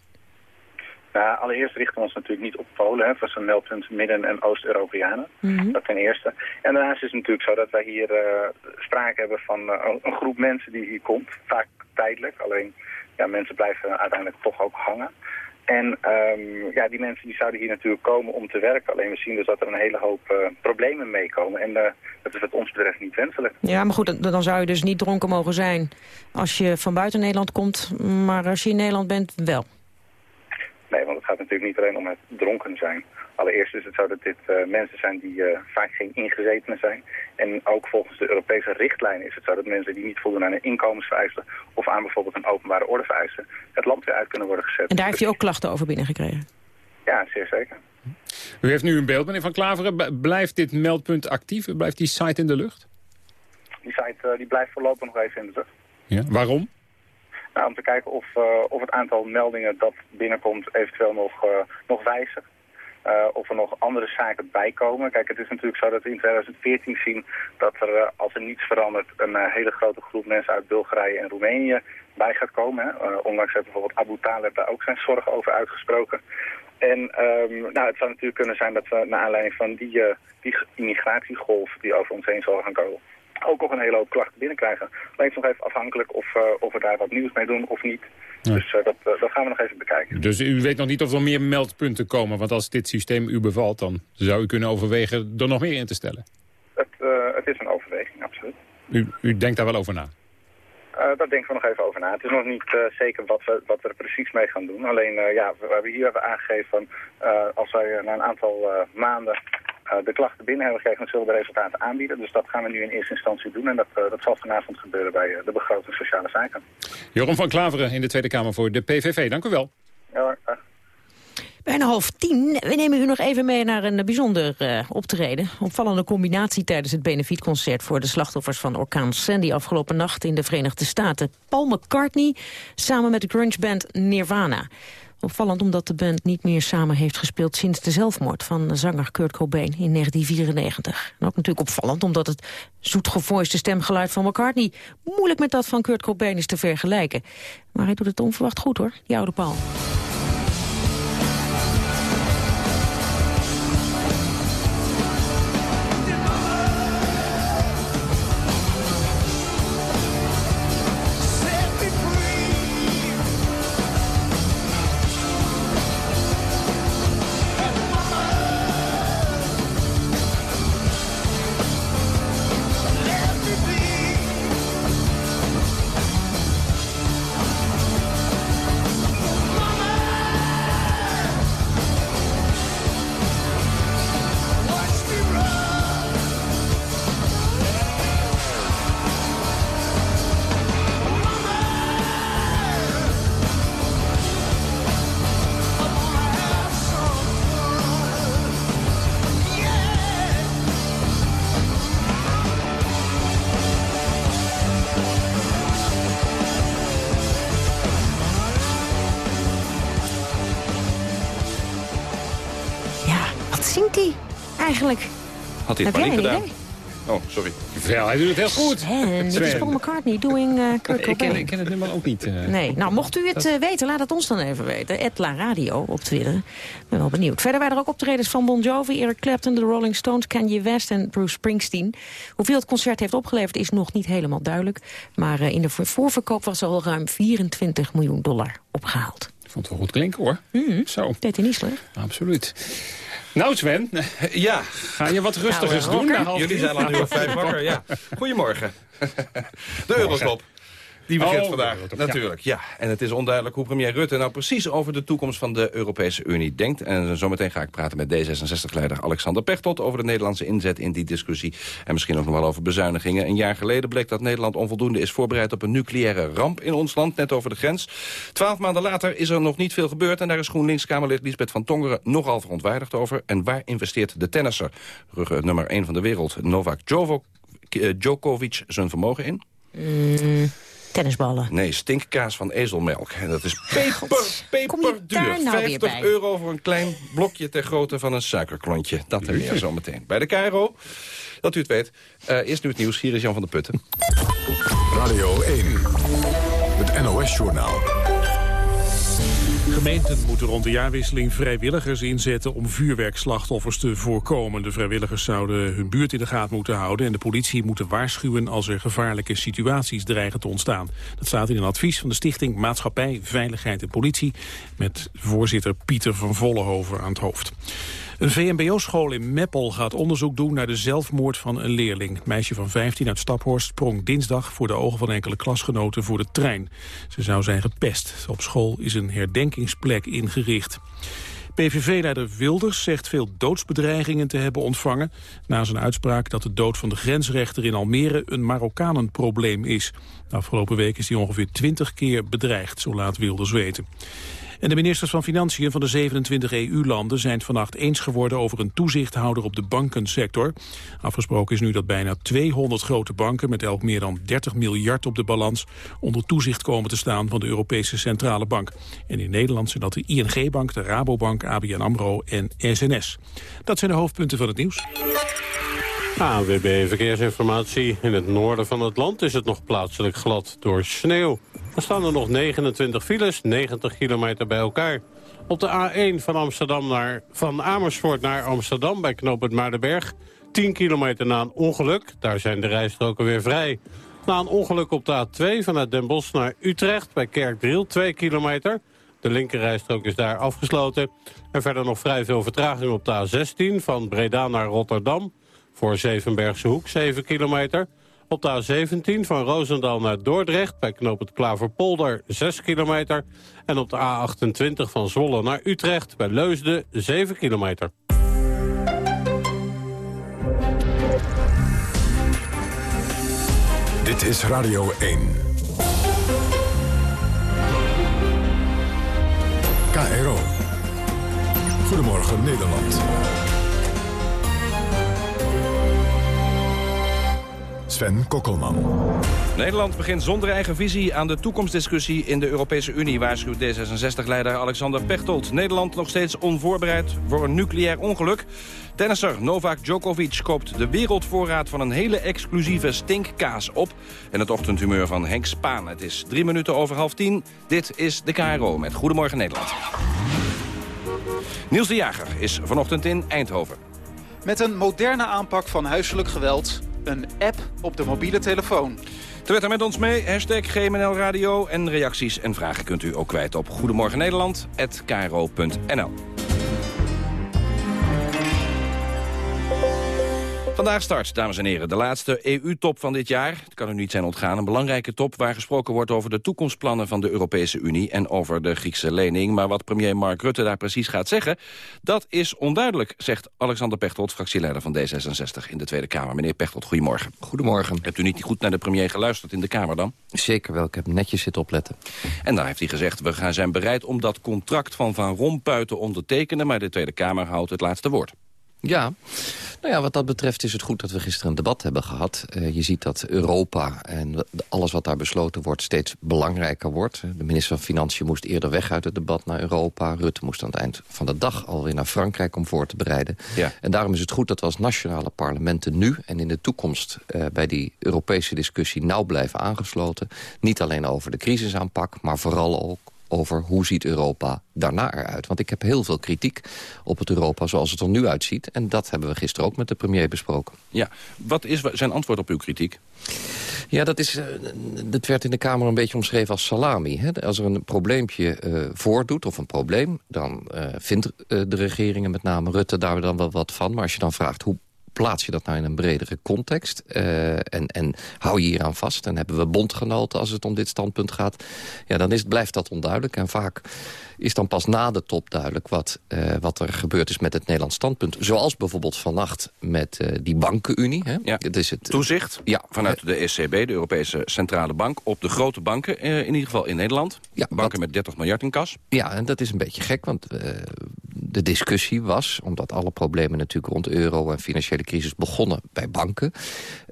Nou, allereerst richten we ons natuurlijk niet op Polen. Hè. Het was een meldpunt Midden- en Oost-Europeanen. Mhm. Dat ten eerste. En daarnaast is het natuurlijk zo dat wij hier uh, sprake hebben van uh, een groep mensen die hier komt. Vaak tijdelijk. Alleen ja, mensen blijven uiteindelijk toch ook hangen. En um, ja, die mensen die zouden hier natuurlijk komen om te werken. Alleen we zien dus dat er een hele hoop uh, problemen meekomen. En dat is wat ons betreft niet wenselijk. Ja, maar goed, dan zou je dus niet dronken mogen zijn als je van buiten Nederland komt. Maar als je in Nederland bent, wel. Want het gaat natuurlijk niet alleen om het dronken zijn. Allereerst is het zo dat dit uh, mensen zijn die uh, vaak geen ingezetenen zijn. En ook volgens de Europese richtlijnen is het zo dat mensen die niet voldoen aan een inkomensvereisten... of aan bijvoorbeeld een openbare ordevereisten... het land weer uit kunnen worden gezet. En daar heeft u ook klachten over binnengekregen? Ja, zeer zeker. U heeft nu een beeld, meneer Van Klaveren. Blijft dit meldpunt actief? Blijft die site in de lucht? Die site uh, die blijft voorlopig nog even in de lucht. Ja, waarom? Om te kijken of, uh, of het aantal meldingen dat binnenkomt eventueel nog, uh, nog wijzigt. Uh, of er nog andere zaken bijkomen. Kijk, het is natuurlijk zo dat we in 2014 zien dat er, als er niets verandert, een hele grote groep mensen uit Bulgarije en Roemenië bij gaat komen. Hè. onlangs heeft bijvoorbeeld Abu Talib daar ook zijn zorgen over uitgesproken. En um, nou, het zou natuurlijk kunnen zijn dat we naar aanleiding van die, die immigratiegolf die over ons heen zal gaan komen ook nog een hele hoop klachten binnenkrijgen. Alleen nog even afhankelijk of, uh, of we daar wat nieuws mee doen of niet. Ja. Dus uh, dat, uh, dat gaan we nog even bekijken. Dus u weet nog niet of er meer meldpunten komen? Want als dit systeem u bevalt, dan zou u kunnen overwegen er nog meer in te stellen? Het, het is een overweging, absoluut. U, u denkt daar wel over na? daar denken we nog even over na. Het is nog niet zeker wat we, wat we er precies mee gaan doen. Alleen, ja, we, we hier hebben aangegeven van... als wij na een aantal maanden uh, de klachten binnen hebben gekregen, dan zullen we de resultaten aanbieden. Dus dat gaan we nu in eerste instantie doen. En dat, uh, dat zal vanavond gebeuren bij uh, de begroting Sociale Zaken. Jeroen van Klaveren in de Tweede Kamer voor de PVV. Dank u wel. Ja dag. Bijna half tien. We nemen u nog even mee naar een bijzonder uh, optreden. Opvallende combinatie tijdens het benefietconcert... voor de slachtoffers van orkaan Sandy afgelopen nacht in de Verenigde Staten. Paul McCartney samen met de grungeband Nirvana. Opvallend omdat de band niet meer samen heeft gespeeld sinds de zelfmoord van zanger Kurt Cobain in 1994. En ook natuurlijk opvallend omdat het zoetgevoiste stemgeluid van McCartney moeilijk met dat van Kurt Cobain is te vergelijken. Maar hij doet het onverwacht goed hoor, die oude Paul. Had hij het maar niet gedaan? Oh, sorry. Wel, hij doet het heel goed. Sven, dit is. Paul McCartney doing uh, Kurt ik, ken, ik ken het nummer ook niet. eh. Nee, nou mocht u het eh, weten, laat het ons dan even weten. Etla Radio op Twitter. Ik ben wel benieuwd. Verder waren er ook optredens van Bon Jovi, Eric Clapton, de Rolling Stones, Kanye West en Bruce Springsteen. Hoeveel het concert heeft opgeleverd is nog niet helemaal duidelijk. Maar eh, in de voor- voorverkoop was er al ruim 24 miljoen dollar opgehaald. Ik vond het wel goed klinken hoor. Zo. Deed hij niet slecht. Absoluut. Nou Sven, Ja. ga je wat rustigers Nou, doen? Half Jullie zijn al nu vijf wakker, ja. Goedemorgen. De Eurotop. Die begint Oh, vandaag, ja. natuurlijk. Ja. En het is onduidelijk hoe premier Rutte nou precies over de toekomst van de Europese Unie denkt. En zometeen ga ik praten met D66-leider Alexander Pechtold over de Nederlandse inzet in die discussie. En misschien ook nog wel over bezuinigingen. Een jaar geleden bleek dat Nederland onvoldoende is voorbereid op een nucleaire ramp in ons land, net over de grens. Twaalf maanden later is er nog niet veel gebeurd en daar is GroenLinks-Kamerlid Lisbeth van Tongeren nogal verontwaardigd over. En waar investeert de tennisser, rugger nummer 1 van de wereld, Novak eh, Djokovic, zijn vermogen in? Mm, tennisballen. Nee, stinkkaas van ezelmelk. En dat is peper, Kom je peperduur. nou weer 50 bij? euro voor een klein blokje ter grootte van een suikerklontje. Dat en meer zometeen. Bij de Cairo, dat u het weet. Eh, eerst nu het nieuws. Hier is Jan van der Putten. Radio 1. Het NOS-journaal. Gemeenten moeten rond de jaarwisseling vrijwilligers inzetten om vuurwerkslachtoffers te voorkomen. De vrijwilligers zouden hun buurt in de gaten moeten houden en de politie moet waarschuwen als er gevaarlijke situaties dreigen te ontstaan. Dat staat in een advies van de Stichting Maatschappij, Veiligheid en Politie met voorzitter Pieter van Vollenhoven aan het hoofd. Een VMBO-school in Meppel gaat onderzoek doen naar de zelfmoord van een leerling. Het meisje van 15 uit Staphorst sprong dinsdag voor de ogen van enkele klasgenoten voor de trein. Ze zou zijn gepest. Op school is een herdenkingsplek ingericht. PVV-leider Wilders zegt veel doodsbedreigingen te hebben ontvangen... na zijn uitspraak dat de dood van de grensrechter in Almere een Marokkanenprobleem is. Afgelopen week is hij ongeveer 20 keer bedreigd, zo laat Wilders weten. En de ministers van Financiën van de 27 EU-landen zijn het vannacht eens geworden over een toezichthouder op de bankensector. Afgesproken is nu dat bijna 200 grote banken met elk meer dan 30 miljard op de balans onder toezicht komen te staan van de Europese Centrale Bank. En in Nederland zijn dat de ING-bank, de Rabobank, ABN AMRO en SNS. Dat zijn de hoofdpunten van het nieuws. ANWB Verkeersinformatie. In het noorden van het land is het nog plaatselijk glad door sneeuw. Er staan er nog 29 files, 90 kilometer bij elkaar. Op de A1 van, Amsterdam naar, van Amersfoort naar Amsterdam bij knooppunt Maardenberg... 10 kilometer na een ongeluk, daar zijn de rijstroken weer vrij. Na een ongeluk op de A2 vanuit Den Bosch naar Utrecht bij Kerkdriel, 2 kilometer... De linkerrijstrook is daar afgesloten. En verder nog vrij veel vertraging op de A16 van Breda naar Rotterdam. Voor Zevenbergse Hoek, 7 kilometer. Op de A17 van Roosendaal naar Dordrecht bij knooppunt Klaverpolder, 6 kilometer. En op de A28 van Zwolle naar Utrecht bij Leusden, 7 kilometer. Dit is Radio 1. KRO. Goedemorgen Nederland. Sven Kokkelman. Nederland begint zonder eigen visie aan de toekomstdiscussie in de Europese Unie, waarschuwt D66-leider Alexander Pechtold. Nederland nog steeds onvoorbereid voor een nucleair ongeluk. Tennisser Novak Djokovic koopt de wereldvoorraad van een hele exclusieve stinkkaas op. En het ochtendhumeur van Henk Spaan. Het is drie minuten over half tien. Dit is de KRO met Goedemorgen Nederland. Niels de Jager is vanochtend in Eindhoven. Met een moderne aanpak van huiselijk geweld. Een app op de mobiele telefoon. Twitter met ons mee, hashtag GMNL Radio. En reacties en vragen kunt u ook kwijt op Goedemorgen Nederland, Vandaag start, dames en heren, de laatste EU-top van dit jaar. Het kan u niet zijn ontgaan. Een belangrijke top waar gesproken wordt over de toekomstplannen van de Europese Unie en over de Griekse lening. Maar wat premier Mark Rutte daar precies gaat zeggen, dat is onduidelijk, zegt Alexander Pechtold, fractieleider van D66 in de Tweede Kamer. Meneer Pechtold, goedemorgen. Goedemorgen. Hebt u niet goed naar de premier geluisterd in de Kamer dan? Zeker wel, ik heb netjes zitten opletten. En daar heeft hij gezegd, we gaan zijn bereid om dat contract van Van Rompuy te ondertekenen, maar de Tweede Kamer houdt het laatste woord. Ja, nou ja, wat dat betreft is het goed dat we gisteren een debat hebben gehad. Uh, je ziet dat Europa en alles wat daar besloten wordt steeds belangrijker wordt. De minister van Financiën moest eerder weg uit het debat naar Europa. Rutte moest aan het eind van de dag alweer naar Frankrijk om voor te bereiden. Ja. En daarom is het goed dat we als nationale parlementen nu en in de toekomst... Uh, bij die Europese discussie nauw blijven aangesloten. Niet alleen over de crisisaanpak, maar vooral ook over hoe ziet Europa daarna eruit. Want ik heb heel veel kritiek op het Europa zoals het er nu uitziet. En dat hebben we gisteren ook met de premier besproken. Ja, wat is zijn antwoord op uw kritiek? Ja, dat, is, uh, dat werd in de Kamer een beetje omschreven als salami. Hè? Als er een probleempje uh, voordoet, of een probleem... dan uh, vindt de regeringen, met name Rutte, daar dan wel wat van. Maar als je dan vraagt, hoe plaats je dat nou in een bredere context? Uh, en, en hou je hier aan vast? En hebben we bondgenoten als het om dit standpunt gaat? Ja, dan is, blijft dat onduidelijk. En vaak is dan pas na de top duidelijk wat, uh, wat er gebeurd is met het Nederlands standpunt. Zoals bijvoorbeeld vannacht met uh, die bankenunie. Hè? Ja. Het is het, Toezicht ja, vanuit de ECB, de Europese Centrale Bank... op de grote banken, uh, in ieder geval in Nederland. Ja, banken met 30 miljard in kas. Ja, en dat is een beetje gek, want de discussie was... omdat alle problemen natuurlijk rond euro en financiële crisis begonnen bij banken...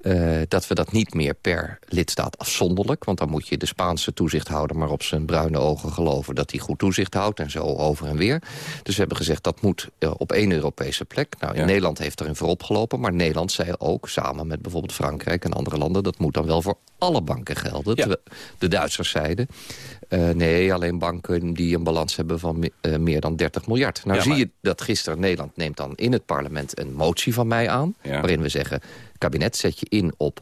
Uh, dat we dat niet meer per lidstaat afzonderlijk... want dan moet je de Spaanse toezichthouder maar op zijn bruine ogen geloven... dat hij goed toezicht houdt en zo over en weer. Dus we hebben gezegd dat moet uh, op één Europese plek. Nou, in ja. Nederland heeft erin voorop gelopen... maar Nederland zei ook, samen met bijvoorbeeld Frankrijk en andere landen... dat moet dan wel voor alle banken gelden. Ja. De Duitsers zeiden, uh, nee, alleen banken die een balans hebben van uh, meer dan 30 miljard. Nou ja, zie maar... je dat gisteren Nederland neemt dan in het parlement een motie van mij aan... Ja. waarin we zeggen, kabinet zet je in op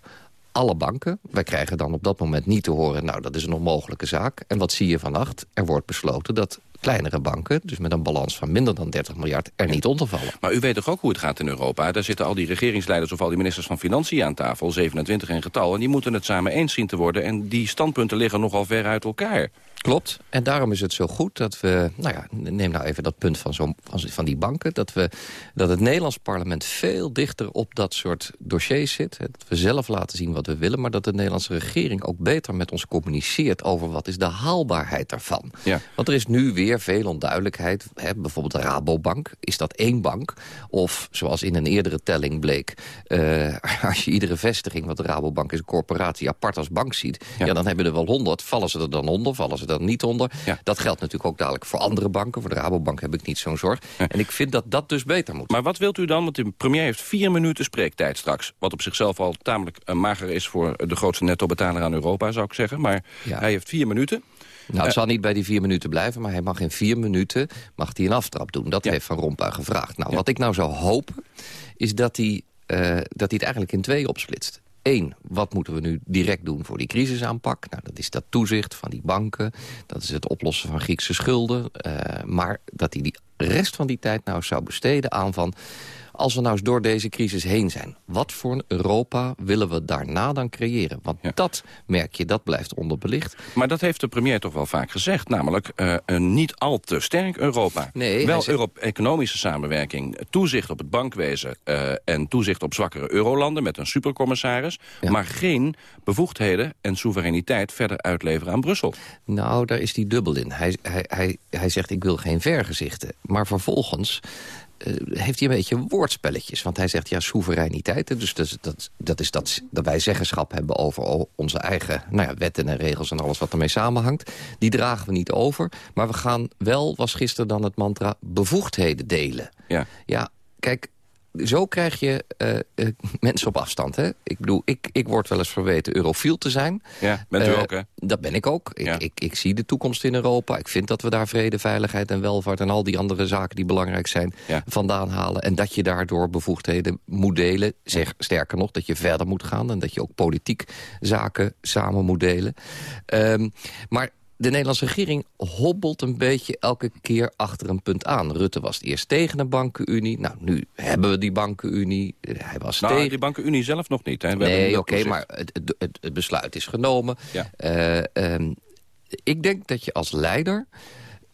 alle banken. Wij krijgen dan op dat moment niet te horen... nou, dat is een onmogelijke zaak. En wat zie je vannacht? Er wordt besloten dat kleinere banken, dus met een balans van minder dan 30 miljard, er niet onder vallen. Maar u weet toch ook hoe het gaat in Europa? Daar zitten al die regeringsleiders of al die ministers van Financiën aan tafel, 27 in getal, en die moeten het samen eens zien te worden. En die standpunten liggen nogal ver uit elkaar. Klopt. En daarom is het zo goed dat we... Nou ja, neem nou even dat punt van, zo, van, van die banken. Dat, we, dat het Nederlands parlement veel dichter op dat soort dossiers zit. Dat we zelf laten zien wat we willen. Maar dat de Nederlandse regering ook beter met ons communiceert... over wat is de haalbaarheid daarvan. Ja. Want er is nu weer veel onduidelijkheid. Hè, bijvoorbeeld de Rabobank. Is dat één bank? Of zoals in een eerdere telling bleek... Uh, als je iedere vestiging, want de Rabobank is een corporatie... apart als bank ziet, ja. ja dan hebben er wel honderd. Vallen ze er dan onder? Vallen ze dan niet onder. Ja. Dat geldt natuurlijk ook dadelijk voor andere banken. Voor de Rabobank heb ik niet zo'n zorg. Ja. En ik vind dat dat dus beter moet. Maar wat wilt u dan? Want de premier heeft vier minuten spreektijd straks. Wat op zichzelf al tamelijk uh, mager is voor de grootste netto-betaler aan Europa, zou ik zeggen. Maar ja. hij heeft vier minuten. Nou, het zal niet bij die vier minuten blijven, maar hij mag in vier minuten mag hij een aftrap doen. Dat ja. heeft Van Rompuy gevraagd. Nou, ja. wat ik nou zou hopen, is dat hij, uh, dat hij het eigenlijk in twee opsplitst. Eén, wat moeten we nu direct doen voor die crisisaanpak? Nou, dat is dat toezicht van die banken. Dat is het oplossen van Griekse schulden. Uh, maar dat hij die rest van die tijd nou zou besteden aan van... als we nou eens door deze crisis heen zijn... wat voor een Europa willen we daarna dan creëren? Want ja. dat, merk je, dat blijft onderbelicht. Maar dat heeft de premier toch wel vaak gezegd. Namelijk uh, een niet al te sterk Europa. Nee, wel zegt... Euro economische samenwerking, toezicht op het bankwezen... Uh, en toezicht op zwakkere eurolanden met een supercommissaris... Ja. maar geen bevoegdheden en soevereiniteit verder uitleveren aan Brussel. Nou, daar is hij dubbel in. Hij, hij, hij, hij zegt, ik wil geen vergezichten. Maar vervolgens heeft hij een beetje woordspelletjes. Want hij zegt, ja, soevereiniteit. Dus dat, dat, dat is dat, dat wij zeggenschap hebben over onze eigen nou ja, wetten en regels... en alles wat ermee samenhangt. Die dragen we niet over. Maar we gaan wel, was gisteren dan het mantra, bevoegdheden delen. Ja, ja kijk, zo krijg je uh, uh, mensen op afstand. Hè? Ik bedoel, ik, ik word wel eens verweten eurofiel te zijn. Ja, bent u uh, ook, hè? Dat ben ik ook. Ik, ja. ik, ik, ik, zie de toekomst in Europa. Ik vind dat we daar vrede, veiligheid en welvaart... en al die andere zaken die belangrijk zijn, ja. vandaan halen. En dat je daardoor bevoegdheden moet delen. Zeg, sterker nog, dat je verder moet gaan... en dat je ook politiek zaken samen moet delen. Um, maar de Nederlandse regering hobbelt een beetje elke keer achter een punt aan. Rutte was eerst tegen een bankenunie. Nou, nu hebben we die bankenunie. Hij was nou, tegen... die bankenunie zelf nog niet. Hè? We nee, oké, okay, maar het, het, het, besluit is genomen. Ja. Uh, um, ik denk dat je als leider...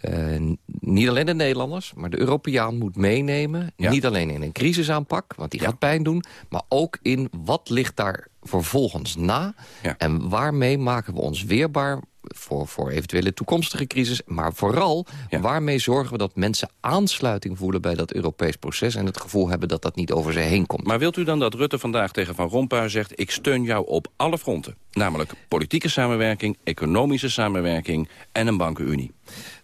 Uh, niet alleen de Nederlanders, maar de Europeaan moet meenemen. Ja. Niet alleen in een crisisaanpak, want die ja. gaat pijn doen. Maar ook in wat ligt daar vervolgens na? En waarmee maken we ons weerbaar voor, voor eventuele toekomstige crisis. Maar vooral, waarmee zorgen we dat mensen aansluiting voelen... bij dat Europees proces en het gevoel hebben dat dat niet over ze heen komt. Maar wilt u dan dat Rutte vandaag tegen Van Rompuy zegt... ik steun jou op alle fronten? Namelijk politieke samenwerking, economische samenwerking en een bankenunie.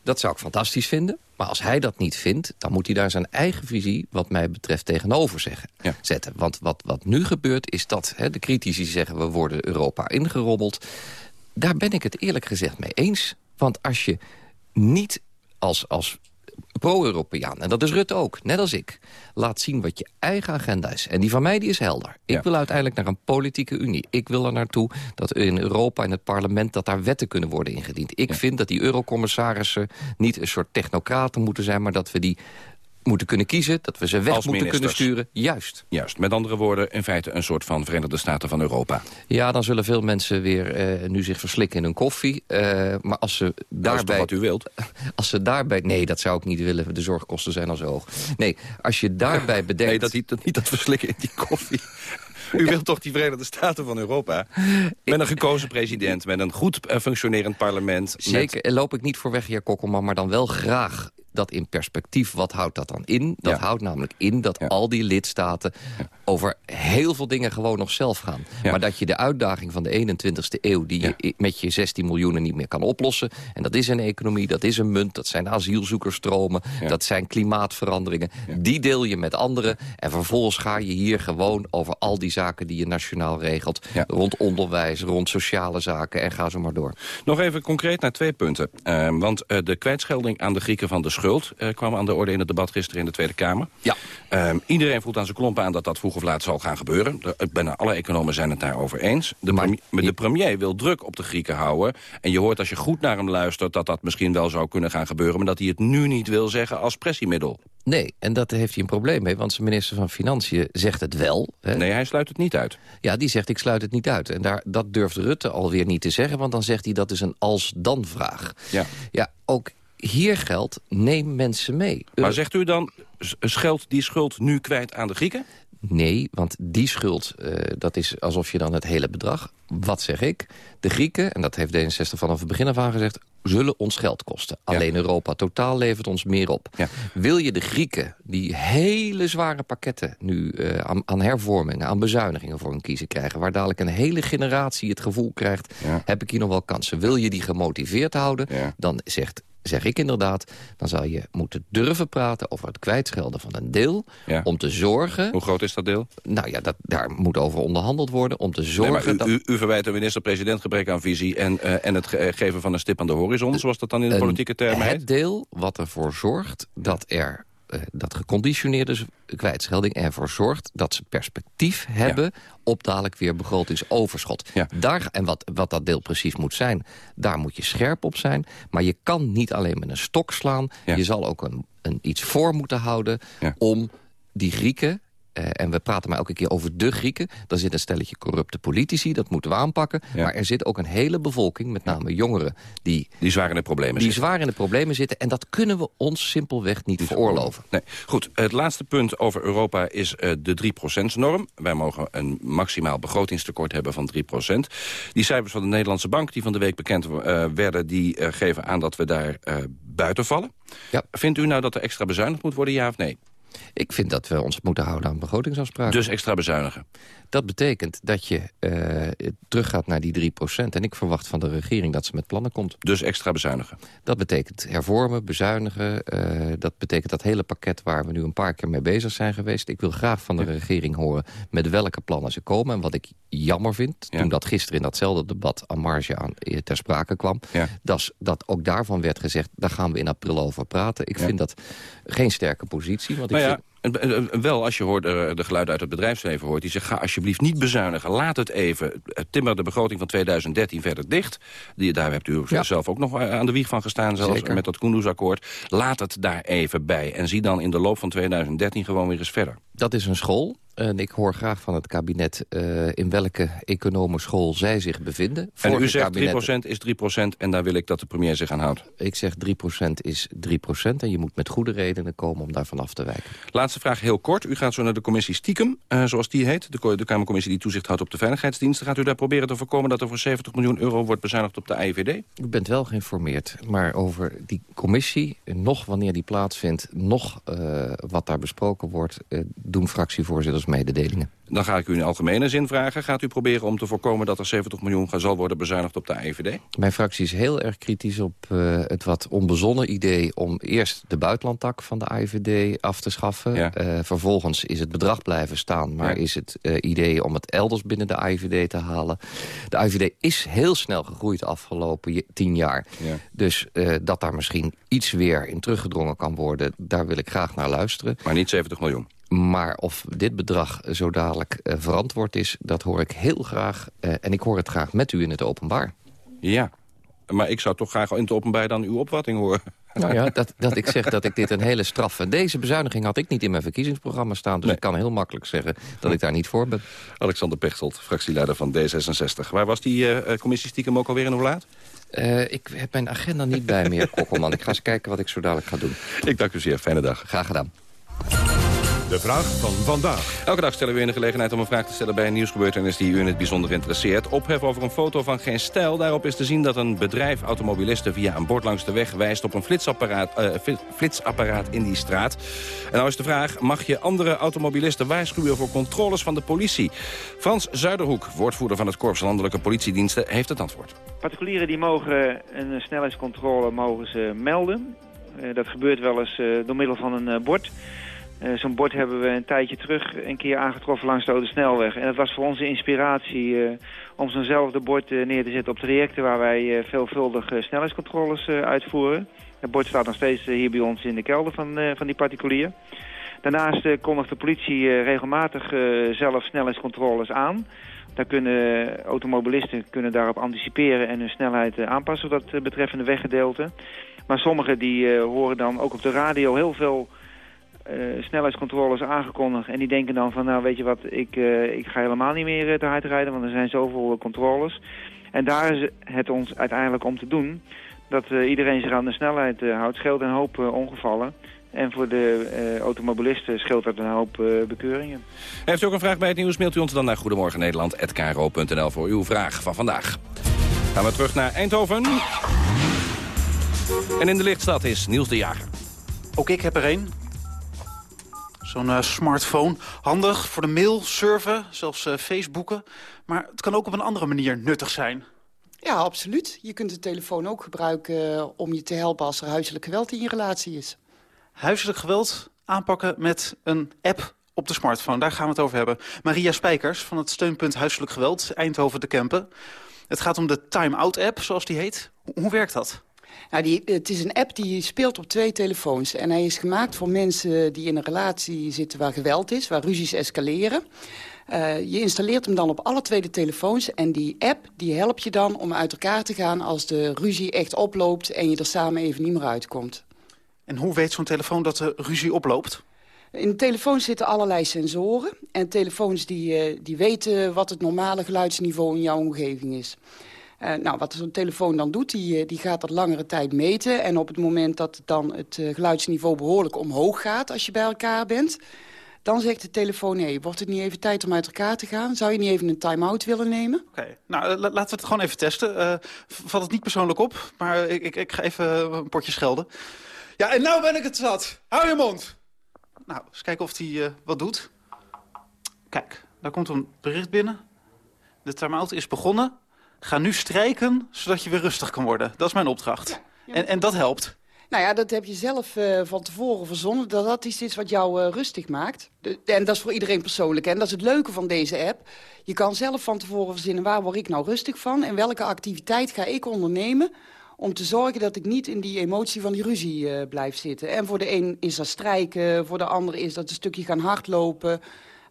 Dat zou ik fantastisch vinden. Maar als hij dat niet vindt, dan moet hij daar zijn eigen visie... wat mij betreft tegenover zeggen, zetten. Want wat, wat nu gebeurt is dat hè, de critici zeggen... we worden Europa ingerobbeld daar ben ik het eerlijk gezegd mee eens. Want als je niet als, als pro-Europeaan, en dat is Rutte ook, net als ik... laat zien wat je eigen agenda is. En die van mij die is helder. Ik wil uiteindelijk naar een politieke unie. Ik wil er naartoe dat in Europa in het parlement... dat daar wetten kunnen worden ingediend. Ik vind dat die eurocommissarissen niet een soort technocraten moeten zijn... maar dat we die moeten kunnen kiezen, dat we ze weg moeten kunnen sturen. Juist. Juist, met andere woorden, in feite een soort van Verenigde Staten van Europa. Ja, dan zullen veel mensen weer uh, nu zich verslikken in hun koffie. Uh, maar als ze daarbij... wat u wilt. Als ze daarbij... Nee, dat zou ik niet willen. De zorgkosten zijn al zo hoog. Nee, als je daarbij bedenkt... Nee, dat niet, dat, niet dat verslikken in die koffie. U wilt toch die Verenigde Staten van Europa? Met een gekozen president, met een goed eh, functionerend parlement. Zeker, met... loop ik niet voor weg, heer Kokkelman, maar dan wel graag dat in perspectief, wat houdt dat dan in? Dat houdt namelijk in dat al die lidstaten over heel veel dingen gewoon nog zelf gaan. Maar dat je de uitdaging van de 21ste eeuw... die je met je 16 miljoenen niet meer kan oplossen... en dat is een economie, dat is een munt, dat zijn asielzoekersstromen... dat zijn klimaatveranderingen, die deel je met anderen... en vervolgens ga je hier gewoon over al die zaken die je nationaal regelt... rond onderwijs, rond sociale zaken en ga zo maar door. Nog even concreet naar twee punten. Uh, want uh, de kwijtschelding aan de Grieken van de schuld... Uh, kwam aan de orde in het debat gisteren in de Tweede Kamer. Ja. Ehm, iedereen voelt aan zijn klompen aan dat dat vroeg of laat zal gaan gebeuren. De, bijna alle economen zijn het daarover eens. De, premier, de premier wil druk op de Grieken houden. En je hoort als je goed naar hem luistert dat dat misschien wel zou kunnen gaan gebeuren... maar dat hij het nu niet wil zeggen als pressiemiddel. Nee, en dat heeft hij een probleem mee, want zijn minister van Financiën zegt het wel. Hè? Nee, hij sluit het niet uit. Ja, die zegt ik sluit het niet uit. En daar, dat durft Rutte alweer niet te zeggen, want dan zegt hij dat is een als-dan-vraag. Ja. ja, ook hier geldt, neem mensen mee. Maar zegt u dan, scheldt die schuld nu kwijt aan de Grieken? Nee, want die schuld, uh, dat is alsof je dan het hele bedrag... Wat zeg ik? De Grieken, en dat heeft D66 vanaf het begin af aan gezegd... zullen ons geld kosten. Alleen Europa totaal levert ons meer op. Ja. Wil je de Grieken, die hele zware pakketten... nu uh, aan, aan, hervormingen, aan bezuinigingen voor hun kiezen krijgen... waar dadelijk een hele generatie het gevoel krijgt... Ja. heb ik hier nog wel kansen. Wil je die gemotiveerd houden, dan zegt zeg ik inderdaad, dan zou je moeten durven praten over het kwijtschelden van een deel. Ja. Om te zorgen... Hoe groot is dat deel? Nou ja, dat, daar moet over onderhandeld worden. Om te zorgen nee, u, dat... u, u, verwijt de minister-president gebrek aan visie... En, uh, en het ge geven van een stip aan de horizon, zoals dat dan in de politieke termen heet? Het deel wat ervoor zorgt dat er uh, dat geconditioneerde kwijtschelding ervoor zorgt... dat ze perspectief hebben ja. op dadelijk weer begrotingsoverschot. Ja. Daar, en wat, wat dat deel precies moet zijn, daar moet je scherp op zijn. Maar je kan niet alleen met een stok slaan. Ja. Je zal ook een, een, iets voor moeten houden om die Grieken uh, en we praten maar elke keer over de Grieken. Daar zit een stelletje corrupte politici, dat moeten we aanpakken. Ja. Maar er zit ook een hele bevolking, met name jongeren... Die, die zwaar in de problemen die zitten. zwaar in de problemen zitten. En dat kunnen we ons simpelweg niet, niet veroorloven. Nee. Goed, het laatste punt over Europa is uh, de 3%-norm. Wij mogen een maximaal begrotingstekort hebben van 3%. Die cijfers van de Nederlandse Bank, die van de week bekend uh, werden... die geven aan dat we daar buiten vallen. Ja. Vindt u nou dat er extra bezuinigd moet worden, ja of nee? Ik vind dat we ons moeten houden aan begrotingsafspraken. Dus extra bezuinigen? Dat betekent dat je uh, teruggaat naar die 3%. En ik verwacht van de regering dat ze met plannen komt. Dus extra bezuinigen? Dat betekent hervormen, bezuinigen. Uh, dat betekent dat hele pakket waar we nu een paar keer mee bezig zijn geweest. Ik wil graag van de ja. regering horen met welke plannen ze komen. En wat ik jammer vind, ja. toen dat gisteren in datzelfde debat aan marge aan, ter sprake kwam... Ja. Dat, dat ook daarvan werd gezegd, daar gaan we in april over praten. Ik vind dat geen sterke positie. Want ik vind, wel, als je hoort, de geluiden uit het bedrijfsleven hoort... die zeggen, ga alsjeblieft niet bezuinigen. Laat het even. Timmer de begroting van 2013 verder dicht. Die, daar hebt u ja. zelf ook nog aan de wieg van gestaan... zelfs Zeker. met dat Koendersakkoord. Laat het daar even bij. En zie dan in de loop van 2013 gewoon weer eens verder. Dat is een school. En ik hoor graag van het kabinet uh, in welke economenschool zij zich bevinden. En u zegt kabinet... 3% is 3% en daar wil ik dat de premier zich aan houdt. Ik zeg 3% is 3% en je moet met goede redenen komen om daarvan af te wijken. Laatste vraag heel kort. U gaat zo naar de commissie Stiekem, uh, zoals die heet. De, de Kamercommissie die toezicht houdt op de veiligheidsdiensten. Gaat u daar proberen te voorkomen dat er voor 70 miljoen euro wordt bezuinigd op de AIVD? U bent wel geïnformeerd, maar over die commissie... nog wanneer die plaatsvindt, nog uh, wat daar besproken wordt... doen fractievoorzitters mededelingen. Dan ga ik u in algemene zin vragen. Gaat u proberen om te voorkomen dat er 70 miljoen zal worden bezuinigd op de AIVD? Mijn fractie is heel erg kritisch op het wat onbezonnen idee... om eerst de buitenlandtak van de AIVD af te schaffen. Vervolgens is het bedrag blijven staan... maar is het idee om het elders binnen de AIVD te halen. De AIVD is heel snel gegroeid de afgelopen tien jaar. Ja. Dus dat daar misschien iets weer in teruggedrongen kan worden... daar wil ik graag naar luisteren. Maar niet 70 miljoen? Maar of dit bedrag zo dadelijk uh, verantwoord is, dat hoor ik heel graag. Uh, en ik hoor het graag met u in het openbaar. Ja, maar ik zou toch graag in het openbaar dan uw opvatting horen. Nou ja, dat, dat ik zeg dat ik dit een hele straf... Deze bezuiniging had ik niet in mijn verkiezingsprogramma staan. Dus nee. ik kan heel makkelijk zeggen dat ik daar niet voor ben. Alexander Pechtold, fractieleider van D66. Waar was die uh, commissie stiekem ook alweer en hoe laat? Uh, ik heb mijn agenda niet bij me, heer Kokkelman. Ik ga eens kijken wat ik zo dadelijk ga doen. Ik dank u zeer. Fijne dag. Graag gedaan. De vraag van vandaag. Elke dag stellen we u de gelegenheid om een vraag te stellen bij een nieuwsgebeurtenis die u in het bijzonder interesseert. Ophef over een foto van geen stijl. Daarop is te zien dat een bedrijf automobilisten via een bord langs de weg wijst op een flitsapparaat, uh, flitsapparaat in die straat. En nou is de vraag, mag je andere automobilisten waarschuwen voor controles van de politie? Frans Zuiderhoek, woordvoerder van het Korps Landelijke Politiediensten, heeft het antwoord. Particulieren die mogen een snelheidscontrole mogen ze melden. Uh, dat gebeurt wel eens uh, door middel van een uh, bord. Uh, Zo'n bord hebben we een tijdje terug een keer aangetroffen langs de Snelweg. En dat was voor ons inspiratie uh, om zo'nzelfde bord uh, neer te zetten op trajecten waar wij veelvuldig snelheidscontroles uitvoeren. Het bord staat nog steeds hier bij ons in de kelder van, van die particulier. Daarnaast kondigt de politie regelmatig zelf snelheidscontroles aan. Daar kunnen automobilisten kunnen daarop anticiperen en hun snelheid aanpassen op dat betreffende weggedeelte. Maar sommigen die horen dan ook op de radio heel veel uh, snelheidscontroles aangekondigd. En die denken dan van, nou weet je wat, ik, uh, ik ga helemaal niet meer te hard rijden, want er zijn zoveel controles. En daar is het ons uiteindelijk om te doen. Dat uh, iedereen zich aan de snelheid houdt, scheelt een hoop ongevallen. En voor de automobilisten scheelt dat een hoop bekeuringen. Heeft u ook een vraag bij het nieuws, mailt u ons dan naar Goedemorgen Nederland@kro.nl voor uw vraag van vandaag. Gaan we terug naar Eindhoven. En in de lichtstad is Niels de Jager. Ook ik heb er een. Zo'n uh, smartphone. Handig voor de mail, surfen, zelfs uh, Facebooken. Maar het kan ook op een andere manier nuttig zijn. Ja, absoluut. Je kunt de telefoon ook gebruiken uh, om je te helpen als er huiselijk geweld in je relatie is. Huiselijk geweld aanpakken met een app op de smartphone. Daar gaan we het over hebben. Maria Spijkers van het steunpunt Huiselijk Geweld, Eindhoven de Kempen. Het gaat om de Time Out app, zoals die heet. Hoe werkt dat? Nou, die, het is een app die speelt op twee telefoons. En hij is gemaakt voor mensen die in een relatie zitten waar geweld is, waar ruzies escaleren. Uh, je installeert hem dan op alle twee de telefoons. En die app die helpt je dan om uit elkaar te gaan als de ruzie echt oploopt... en je er samen even niet meer uitkomt. En hoe weet zo'n telefoon dat de ruzie oploopt? In de telefoon zitten allerlei sensoren. En telefoons die, uh, die weten wat het normale geluidsniveau in jouw omgeving is. Uh, nou, wat zo'n telefoon dan doet, die, eh, die gaat dat langere tijd meten. En op het moment dat dan het uh, geluidsniveau behoorlijk omhoog gaat als je bij elkaar bent... dan zegt de telefoon, nee, wordt het niet even tijd om uit elkaar te gaan? Zou je niet even een time-out willen nemen? Oké, okay. nou, laten we het gewoon even testen. valt het niet persoonlijk op, maar ik, ik, ik ga even een potje schelden. Ja, en nou ben ik het zat. Hou je mond! Nou, eens kijken of hij wat doet. Kijk, daar komt een bericht binnen. De time-out is begonnen. Ga nu strijken, zodat je weer rustig kan worden. Dat is mijn opdracht. Ja, en, en dat helpt. Nou ja, dat heb je zelf uh, van tevoren verzonnen. Dat, dat is iets wat jou uh, rustig maakt. De, en dat is voor iedereen persoonlijk. En dat is het leuke van deze app. Je kan zelf van tevoren verzinnen waar word ik nou rustig van... en welke activiteit ga ik ondernemen om te zorgen dat ik niet in die emotie van die ruzie uh, blijf zitten. En voor de een is dat strijken, voor de ander is dat een stukje gaan hardlopen...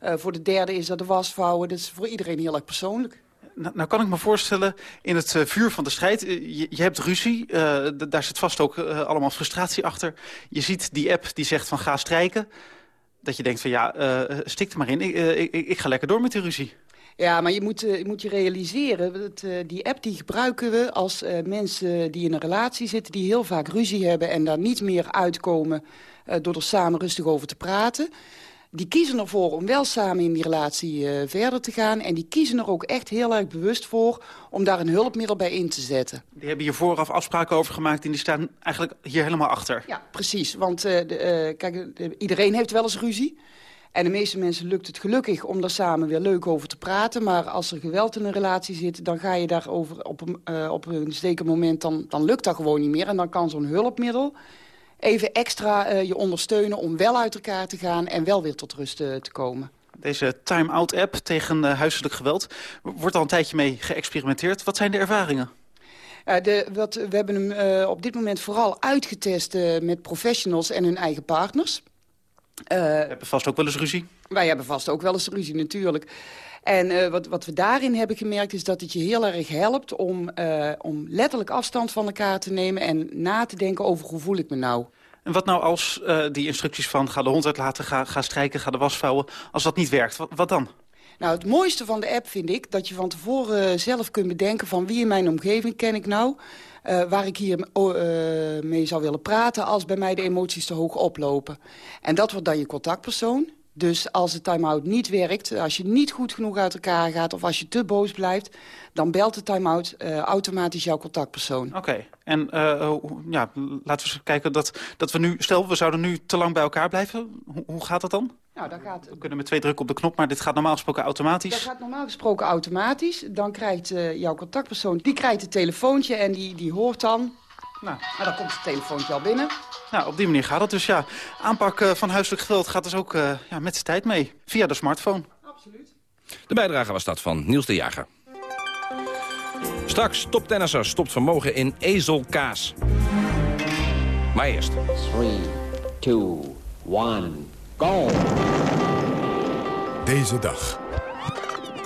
voor de derde is dat de was vouwen. Dat is voor iedereen heel erg persoonlijk. Nou, nou, kan ik me voorstellen, in het uh, vuur van de strijd, uh, je, je, hebt ruzie, uh, daar zit vast ook allemaal frustratie achter. Je ziet die app die zegt van ga strijken. dat je denkt van ja, uh, stik er maar in. Ik, ga lekker door met die ruzie. Ja, maar je moet, je, moet je realiseren, dat, die app die gebruiken we als mensen die in een relatie zitten... die heel vaak ruzie hebben en daar niet meer uitkomen door er samen rustig over te praten die kiezen ervoor om wel samen in die relatie uh, verder te gaan. En die kiezen er ook echt heel erg bewust voor om daar een hulpmiddel bij in te zetten. Die hebben hier vooraf afspraken over gemaakt en die staan eigenlijk hier helemaal achter. Ja, precies. Want uh, de, uh, kijk, de, iedereen heeft wel eens ruzie. En de meeste mensen lukt het gelukkig om daar samen weer leuk over te praten. Maar als er geweld in een relatie zit, dan ga je daarover op een, op een zeker moment... Dan, dan lukt dat gewoon niet meer. En dan kan zo'n hulpmiddel even extra uh, je ondersteunen om wel uit elkaar te gaan en wel weer tot rust uh, te komen. Deze time-out-app tegen uh, huiselijk geweld wordt al een tijdje mee geëxperimenteerd. Wat zijn de ervaringen? de, wat, we hebben hem op dit moment vooral uitgetest met professionals en hun eigen partners. we hebben vast ook wel eens ruzie? Wij hebben vast ook wel eens ruzie, natuurlijk. En uh, wat, wat we daarin hebben gemerkt is dat het je heel erg helpt... om, uh, om letterlijk afstand van elkaar te nemen en na te denken over hoe voel ik me nou. En wat nou als uh, die instructies van ga de hond uitlaten, ga, ga strijken, ga de was vouwen... als dat niet werkt, wat, wat dan? Nou, het mooiste van de app vind ik dat je van tevoren zelf kunt bedenken... van wie in mijn omgeving ken ik nou... Uh, waar ik hier uh, mee zou willen praten als bij mij de emoties te hoog oplopen. En dat wordt dan je contactpersoon. Dus als de time-out niet werkt, als je niet goed genoeg uit elkaar gaat... of als je te boos blijft, dan belt de time-out uh, automatisch jouw contactpersoon. Oké, okay. en uh, ja, laten we eens kijken dat, dat we nu... stel, we zouden nu te lang bij elkaar blijven. Hoe, hoe gaat dat dan? Nou, dat gaat... We kunnen met twee drukken op de knop, maar dit gaat normaal gesproken automatisch. Dat gaat normaal gesproken automatisch. Dan krijgt uh, jouw contactpersoon, die krijgt het telefoontje en die, die hoort dan... Nou, nou, dan komt het telefoontje al binnen. Nou, op die manier gaat het dus, ja. Aanpak uh, van huiselijk geweld gaat dus ook uh, ja, met de tijd mee. Via de smartphone. Absoluut. De bijdrage was dat van Niels de Jager. Straks, toptennisser stopt vermogen in ezelkaas. Maar eerst. 3, 2, 1, go! Deze dag.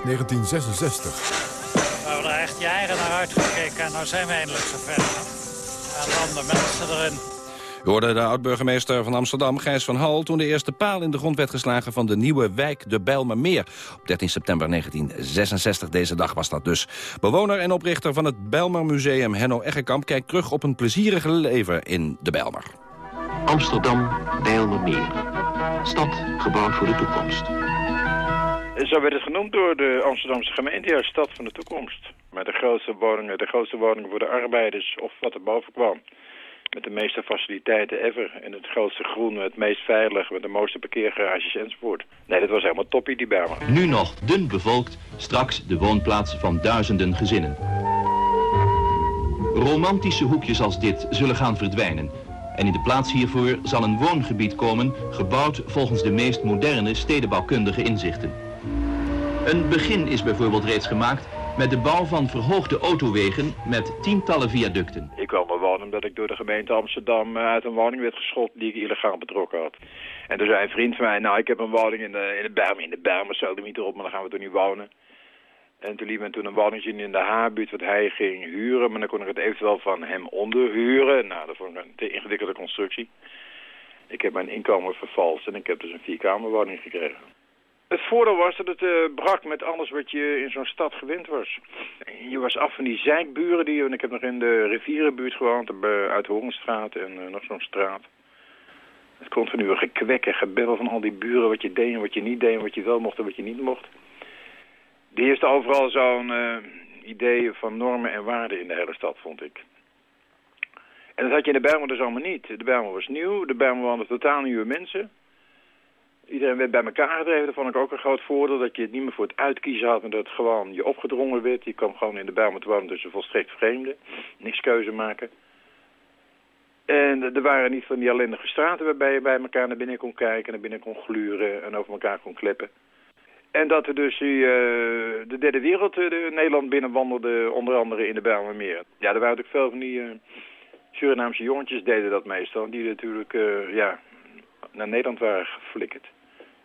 1966. We hebben er echt jaren naar uitgekeken en nu zijn we eindelijk zover. En dan de mensen erin. U hoorde de oud-burgemeester van Amsterdam, Gijs van Hal... toen de eerste paal in de grond werd geslagen van de nieuwe wijk de Bijlmermeer. Op 13 september 1966, deze dag was dat dus. Bewoner en oprichter van het Bijlmermuseum Henno Eggekamp... kijkt terug op een plezierige leven in de Bijlmer. Amsterdam, Bijlmermeer. Stad gebouwd voor de toekomst. Zo werd het genoemd door de Amsterdamse gemeente, ja, stad van de toekomst. Met de grootste woningen, de grootste woningen voor de arbeiders of wat er boven kwam met de meeste faciliteiten ever. En het grootste groen, het meest veilig, met de mooiste parkeergarages enzovoort. Nee, dat was helemaal toppie, die Bijlmer. Nu nog dun bevolkt, straks de woonplaats van duizenden gezinnen. Romantische hoekjes als dit zullen gaan verdwijnen. En in de plaats hiervoor zal een woongebied komen, gebouwd volgens de meest moderne stedenbouwkundige inzichten. Een begin is bijvoorbeeld reeds gemaakt met de bouw van verhoogde autowegen met tientallen viaducten. Ik kwam er wonen omdat ik door de gemeente Amsterdam eh, uit een woning werd geschopt die ik illegaal betrokken had. En toen zei een vriend van mij, nou ik heb een woning in de, in de Berm, in de Berm, zo niet erop, maar dan gaan we toch niet wonen. En toen liep men toen een woning in de Haarbuurt wat hij ging huren, maar dan kon ik het eventueel van hem onderhuren. Nou, dat vond ik een te ingewikkelde constructie. Ik heb mijn inkomen vervalst en ik heb dus een vierkamerwoning gekregen. Het voordeel was dat het uh, brak met alles wat je in zo'n stad gewend was. Je was af van die zijkburen. Die, en ik heb nog in de rivierenbuurt gewoond, uit Horenstraat en uh, nog zo'n straat. Het continue gekwek en gebel van al die buren, wat je deed en wat je niet deed, wat je wel mocht en wat je niet mocht. Die heeft overal zo'n idee van normen en waarden in de hele stad, vond ik. En dat had je in de Bijlmer dus allemaal niet. De Bijlmer was nieuw, de Bijlmer waren totaal nieuwe mensen. Iedereen werd bij elkaar gedreven. Dat vond ik ook een groot voordeel. Dat je het niet meer voor het uitkiezen had. Maar dat gewoon je opgedrongen werd. Je kwam gewoon in de Bijlmer te wonen tussen volstrekt vreemden. Niks keuze maken. En er waren niet van die ellendige straten waarbij je bij elkaar naar binnen kon kijken. Naar binnen kon gluren en over elkaar kon kleppen. En dat we dus uh, de derde wereld de Nederland binnenwandelden. Onder andere in de Bijlmermeer. Ja, er waren natuurlijk veel van die uh, Surinaamse jongetjes deden dat meestal. Die natuurlijk ja, naar Nederland waren geflikkerd.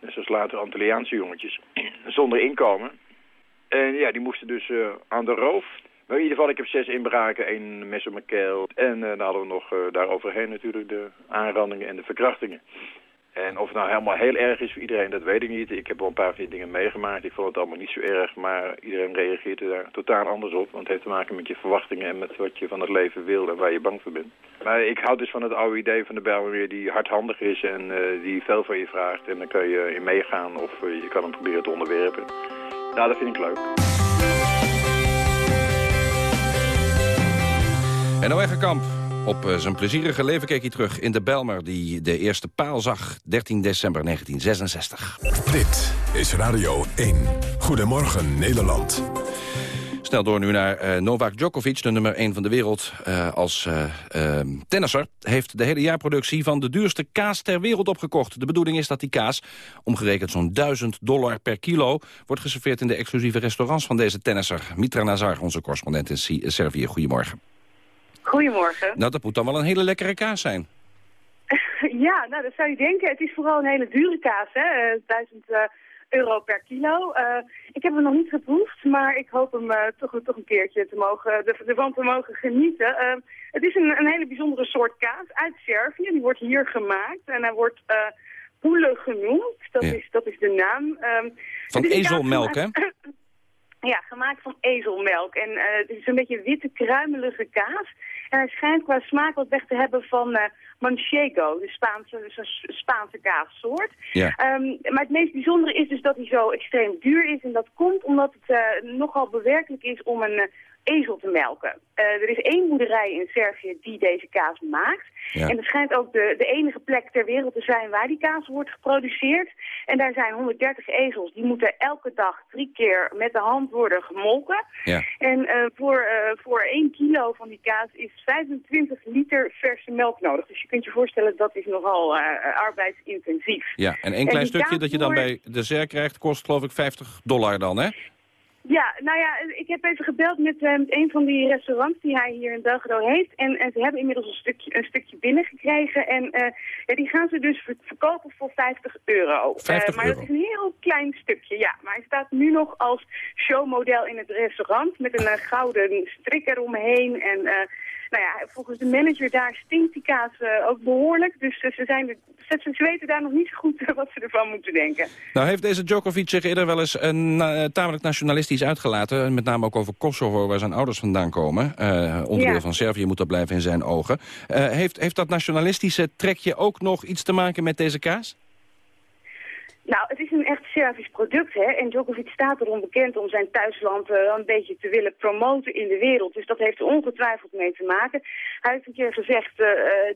Zoals later Antilliaanse jongetjes. Zonder inkomen. En ja, die moesten dus uh, aan de roof. Maar in ieder geval, ik heb zes inbraken, één mes op mijn keel. En uh, dan hadden we nog uh, daaroverheen natuurlijk de aanrandingen en de verkrachtingen. En of het nou helemaal heel erg is voor iedereen, dat weet ik niet. Ik heb wel een paar van die dingen meegemaakt. Ik vond het allemaal niet zo erg, maar iedereen reageert er daar totaal anders op. Want het heeft te maken met je verwachtingen en met wat je van het leven wil en waar je bang voor bent. Maar ik houd dus van het oude idee van de Bijlmermeer die hardhandig is en eh, die veel van je vraagt. En dan kan je in meegaan of eh, je kan hem proberen te onderwerpen. Nou, dat vind ik leuk. En Wegekamp. Op eh, zijn plezierige leven keek hij terug in de Belmer... die de eerste paal zag, 13 december 1966. Dit is Radio 1. Goedemorgen Nederland. Snel door nu naar eh, Novak Djokovic, de nummer 1 van de wereld eh, als uh, tennisser. Heeft de hele jaarproductie van de duurste kaas ter wereld opgekocht. De bedoeling is dat die kaas, omgerekend zo'n 1000 dollar per kilo... wordt geserveerd in de exclusieve restaurants van deze tennisser. Mitra Nazar, onze correspondent in Servië. Goedemorgen. Goedemorgen. Nou, dat moet dan wel een hele lekkere kaas zijn. ja, nou dat zou je denken. Het is vooral een hele dure kaas, hè. Uh, 1000 uh, euro per kilo. Uh, ik heb hem nog niet geproefd, maar ik hoop hem uh, toch, toch een keertje te mogen, ervan te mogen genieten. Het is een, een, hele bijzondere soort kaas uit Servië. Die wordt hier gemaakt en hij wordt poelen genoemd. Dat, ja. is, dat is de naam. Um, Van ezelmelk, hè? Ja, gemaakt van ezelmelk. En uh, het is een beetje witte, kruimelige kaas. En hij schijnt qua smaak wat weg te hebben van uh, manchego, de Spaanse, dus een Spaanse kaassoort. Ja. Um, maar het meest bijzondere is dus dat hij zo extreem duur is. En dat komt omdat het uh, nogal bewerkelijk is om een ezel te melken. Uh, er is één boerderij in Servië die deze kaas maakt. Ja. En het schijnt ook de, de enige plek ter wereld te zijn waar die kaas wordt geproduceerd. En daar zijn 130 ezels. Die moeten elke dag drie keer met de hand worden gemolken. Ja. En uh, voor, uh, voor 1 kilo van die kaas is 25 liter verse melk nodig. Dus je kunt je voorstellen dat is nogal arbeidsintensief. Ja, en één klein stukje dat je dan bij de ZER krijgt kost geloof ik 50 dollar dan, hè? Ja, nou ja, ik heb even gebeld met, uh, met een van die restaurants die hij hier in Belgrado heeft. En, en ze hebben inmiddels een stukje, een stukje binnengekregen. En uh, ja, die gaan ze dus verkopen voor 50 euro. 50 uh, maar euro. dat is een heel klein stukje, ja. Maar hij staat nu nog als showmodel in het restaurant met een gouden strik eromheen. En nou ja, volgens de manager daar stinkt die kaas ook behoorlijk. Dus ze, zijn ze, ze weten daar nog niet zo goed wat ze ervan moeten denken. Nou heeft deze Djokovic zich eerder wel eens een, tamelijk nationalistisch uitgelaten. Met name ook over Kosovo, waar zijn ouders vandaan komen. Uh, onderdeel Ja. van Servië moet dat blijven in zijn ogen. Uh, heeft, heeft dat nationalistische trekje ook nog iets te maken met deze kaas? Nou, het is een echt Servisch product, hè. En Djokovic staat erom bekend om zijn thuisland uh, een beetje te willen promoten in de wereld. Dus dat heeft er ongetwijfeld mee te maken. Hij heeft een keer gezegd uh,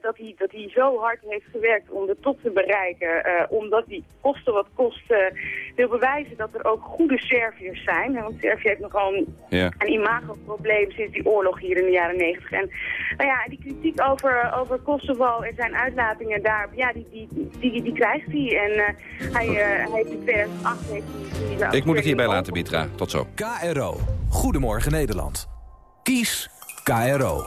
dat, hij, dat hij zo hard heeft gewerkt om de top te bereiken. Uh, omdat hij koste wat kost wil bewijzen dat er ook goede Serviërs zijn. Want Servië heeft nogal een, Ja. een imagoprobleem sinds die oorlog hier in de jaren negentig. En nou ja, die kritiek over, over Kosovo en zijn uitlatingen daar, ja, die, die, die, die, krijgt hij. En hij heeft in 2008 heeft hij, Ik moet het hierbij laten, Mitra. Tot zo. KRO. Goedemorgen Nederland. Kies KRO.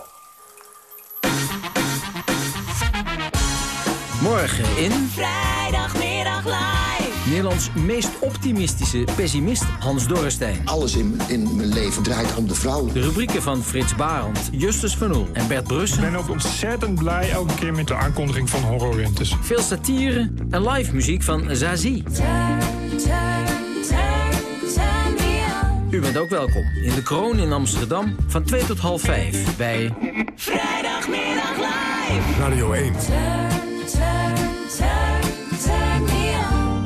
Morgen in... Vrijdagmiddag live. Nederlands meest optimistische pessimist Hans Dorrestein. Alles in, in mijn leven draait om de vrouw. De rubrieken van Frits Barend, Justus Van Oel en Bert Brussen. Ik ben ook ontzettend blij elke keer met de aankondiging van Horror Winters. Veel satire en live muziek van Zazie. U bent ook welkom in de Kroon in Amsterdam van 2 tot half 5 bij... Vrijdagmiddag live. Radio 1.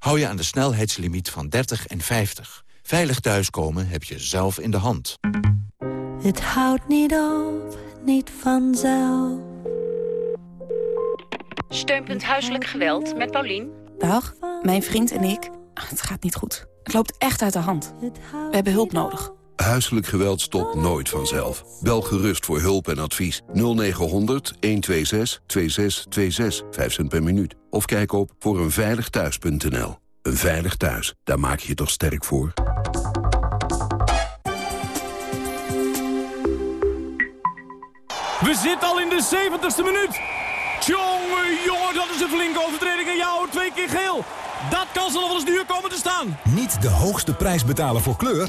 Hou je aan de snelheidslimiet van 30 en 50. Veilig thuiskomen heb je zelf in de hand. Het houdt niet op, niet vanzelf. Steunpunt Huiselijk Geweld met Paulien. Dag, mijn vriend en ik. Het gaat niet goed. Het loopt echt uit de hand. We hebben hulp nodig. Huiselijk geweld stopt nooit vanzelf. Bel gerust voor hulp en advies 0900 126 2626, 5 cent per minuut. Of kijk op voor eenveiligthuis.nl. Een veilig thuis, daar maak je je toch sterk voor? We zitten al in de 70ste minuut. Tjonge, jongen, dat is een flinke overtreding. En jou, twee keer geel. Dat kan ze nog wel eens duur komen te staan. Niet de hoogste prijs betalen voor kleur?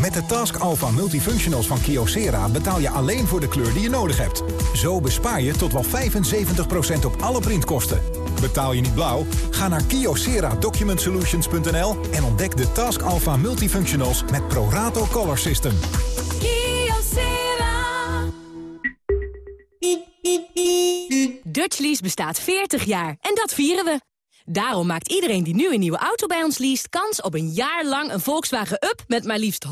Met de Task Alpha Multifunctionals van Kyocera betaal je alleen voor de kleur die je nodig hebt. Zo bespaar je tot wel 75% op alle printkosten. Betaal je niet blauw? Ga naar kyocera-document-solutions.nl en ontdek de Task Alpha Multifunctionals met Prorato Color System. Dutchlease bestaat 40 jaar en dat vieren we. Daarom maakt iedereen die nu een nieuwe auto bij ons leest... kans op een jaar lang een Volkswagen Up met maar liefst 100%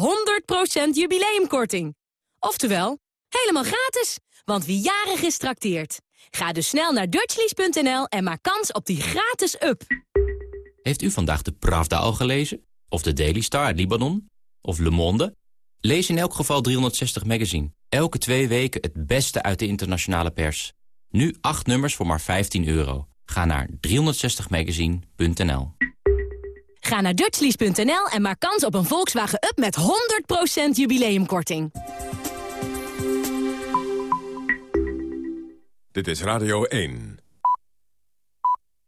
jubileumkorting. Oftewel, helemaal gratis, want wie jarig is trakteert. Ga dus snel naar dutchlease.nl en maak kans op die gratis Up. Heeft u vandaag de Pravda al gelezen? Of de Daily Star uit Libanon? Of Le Monde? Lees in elk geval 360 Magazine. Elke twee weken het beste uit de internationale pers. Nu acht nummers voor maar 15 euro. Ga naar 360magazine.nl. Ga naar dutchlease.nl en maak kans op een Volkswagen Up met 100% jubileumkorting. Dit is Radio 1.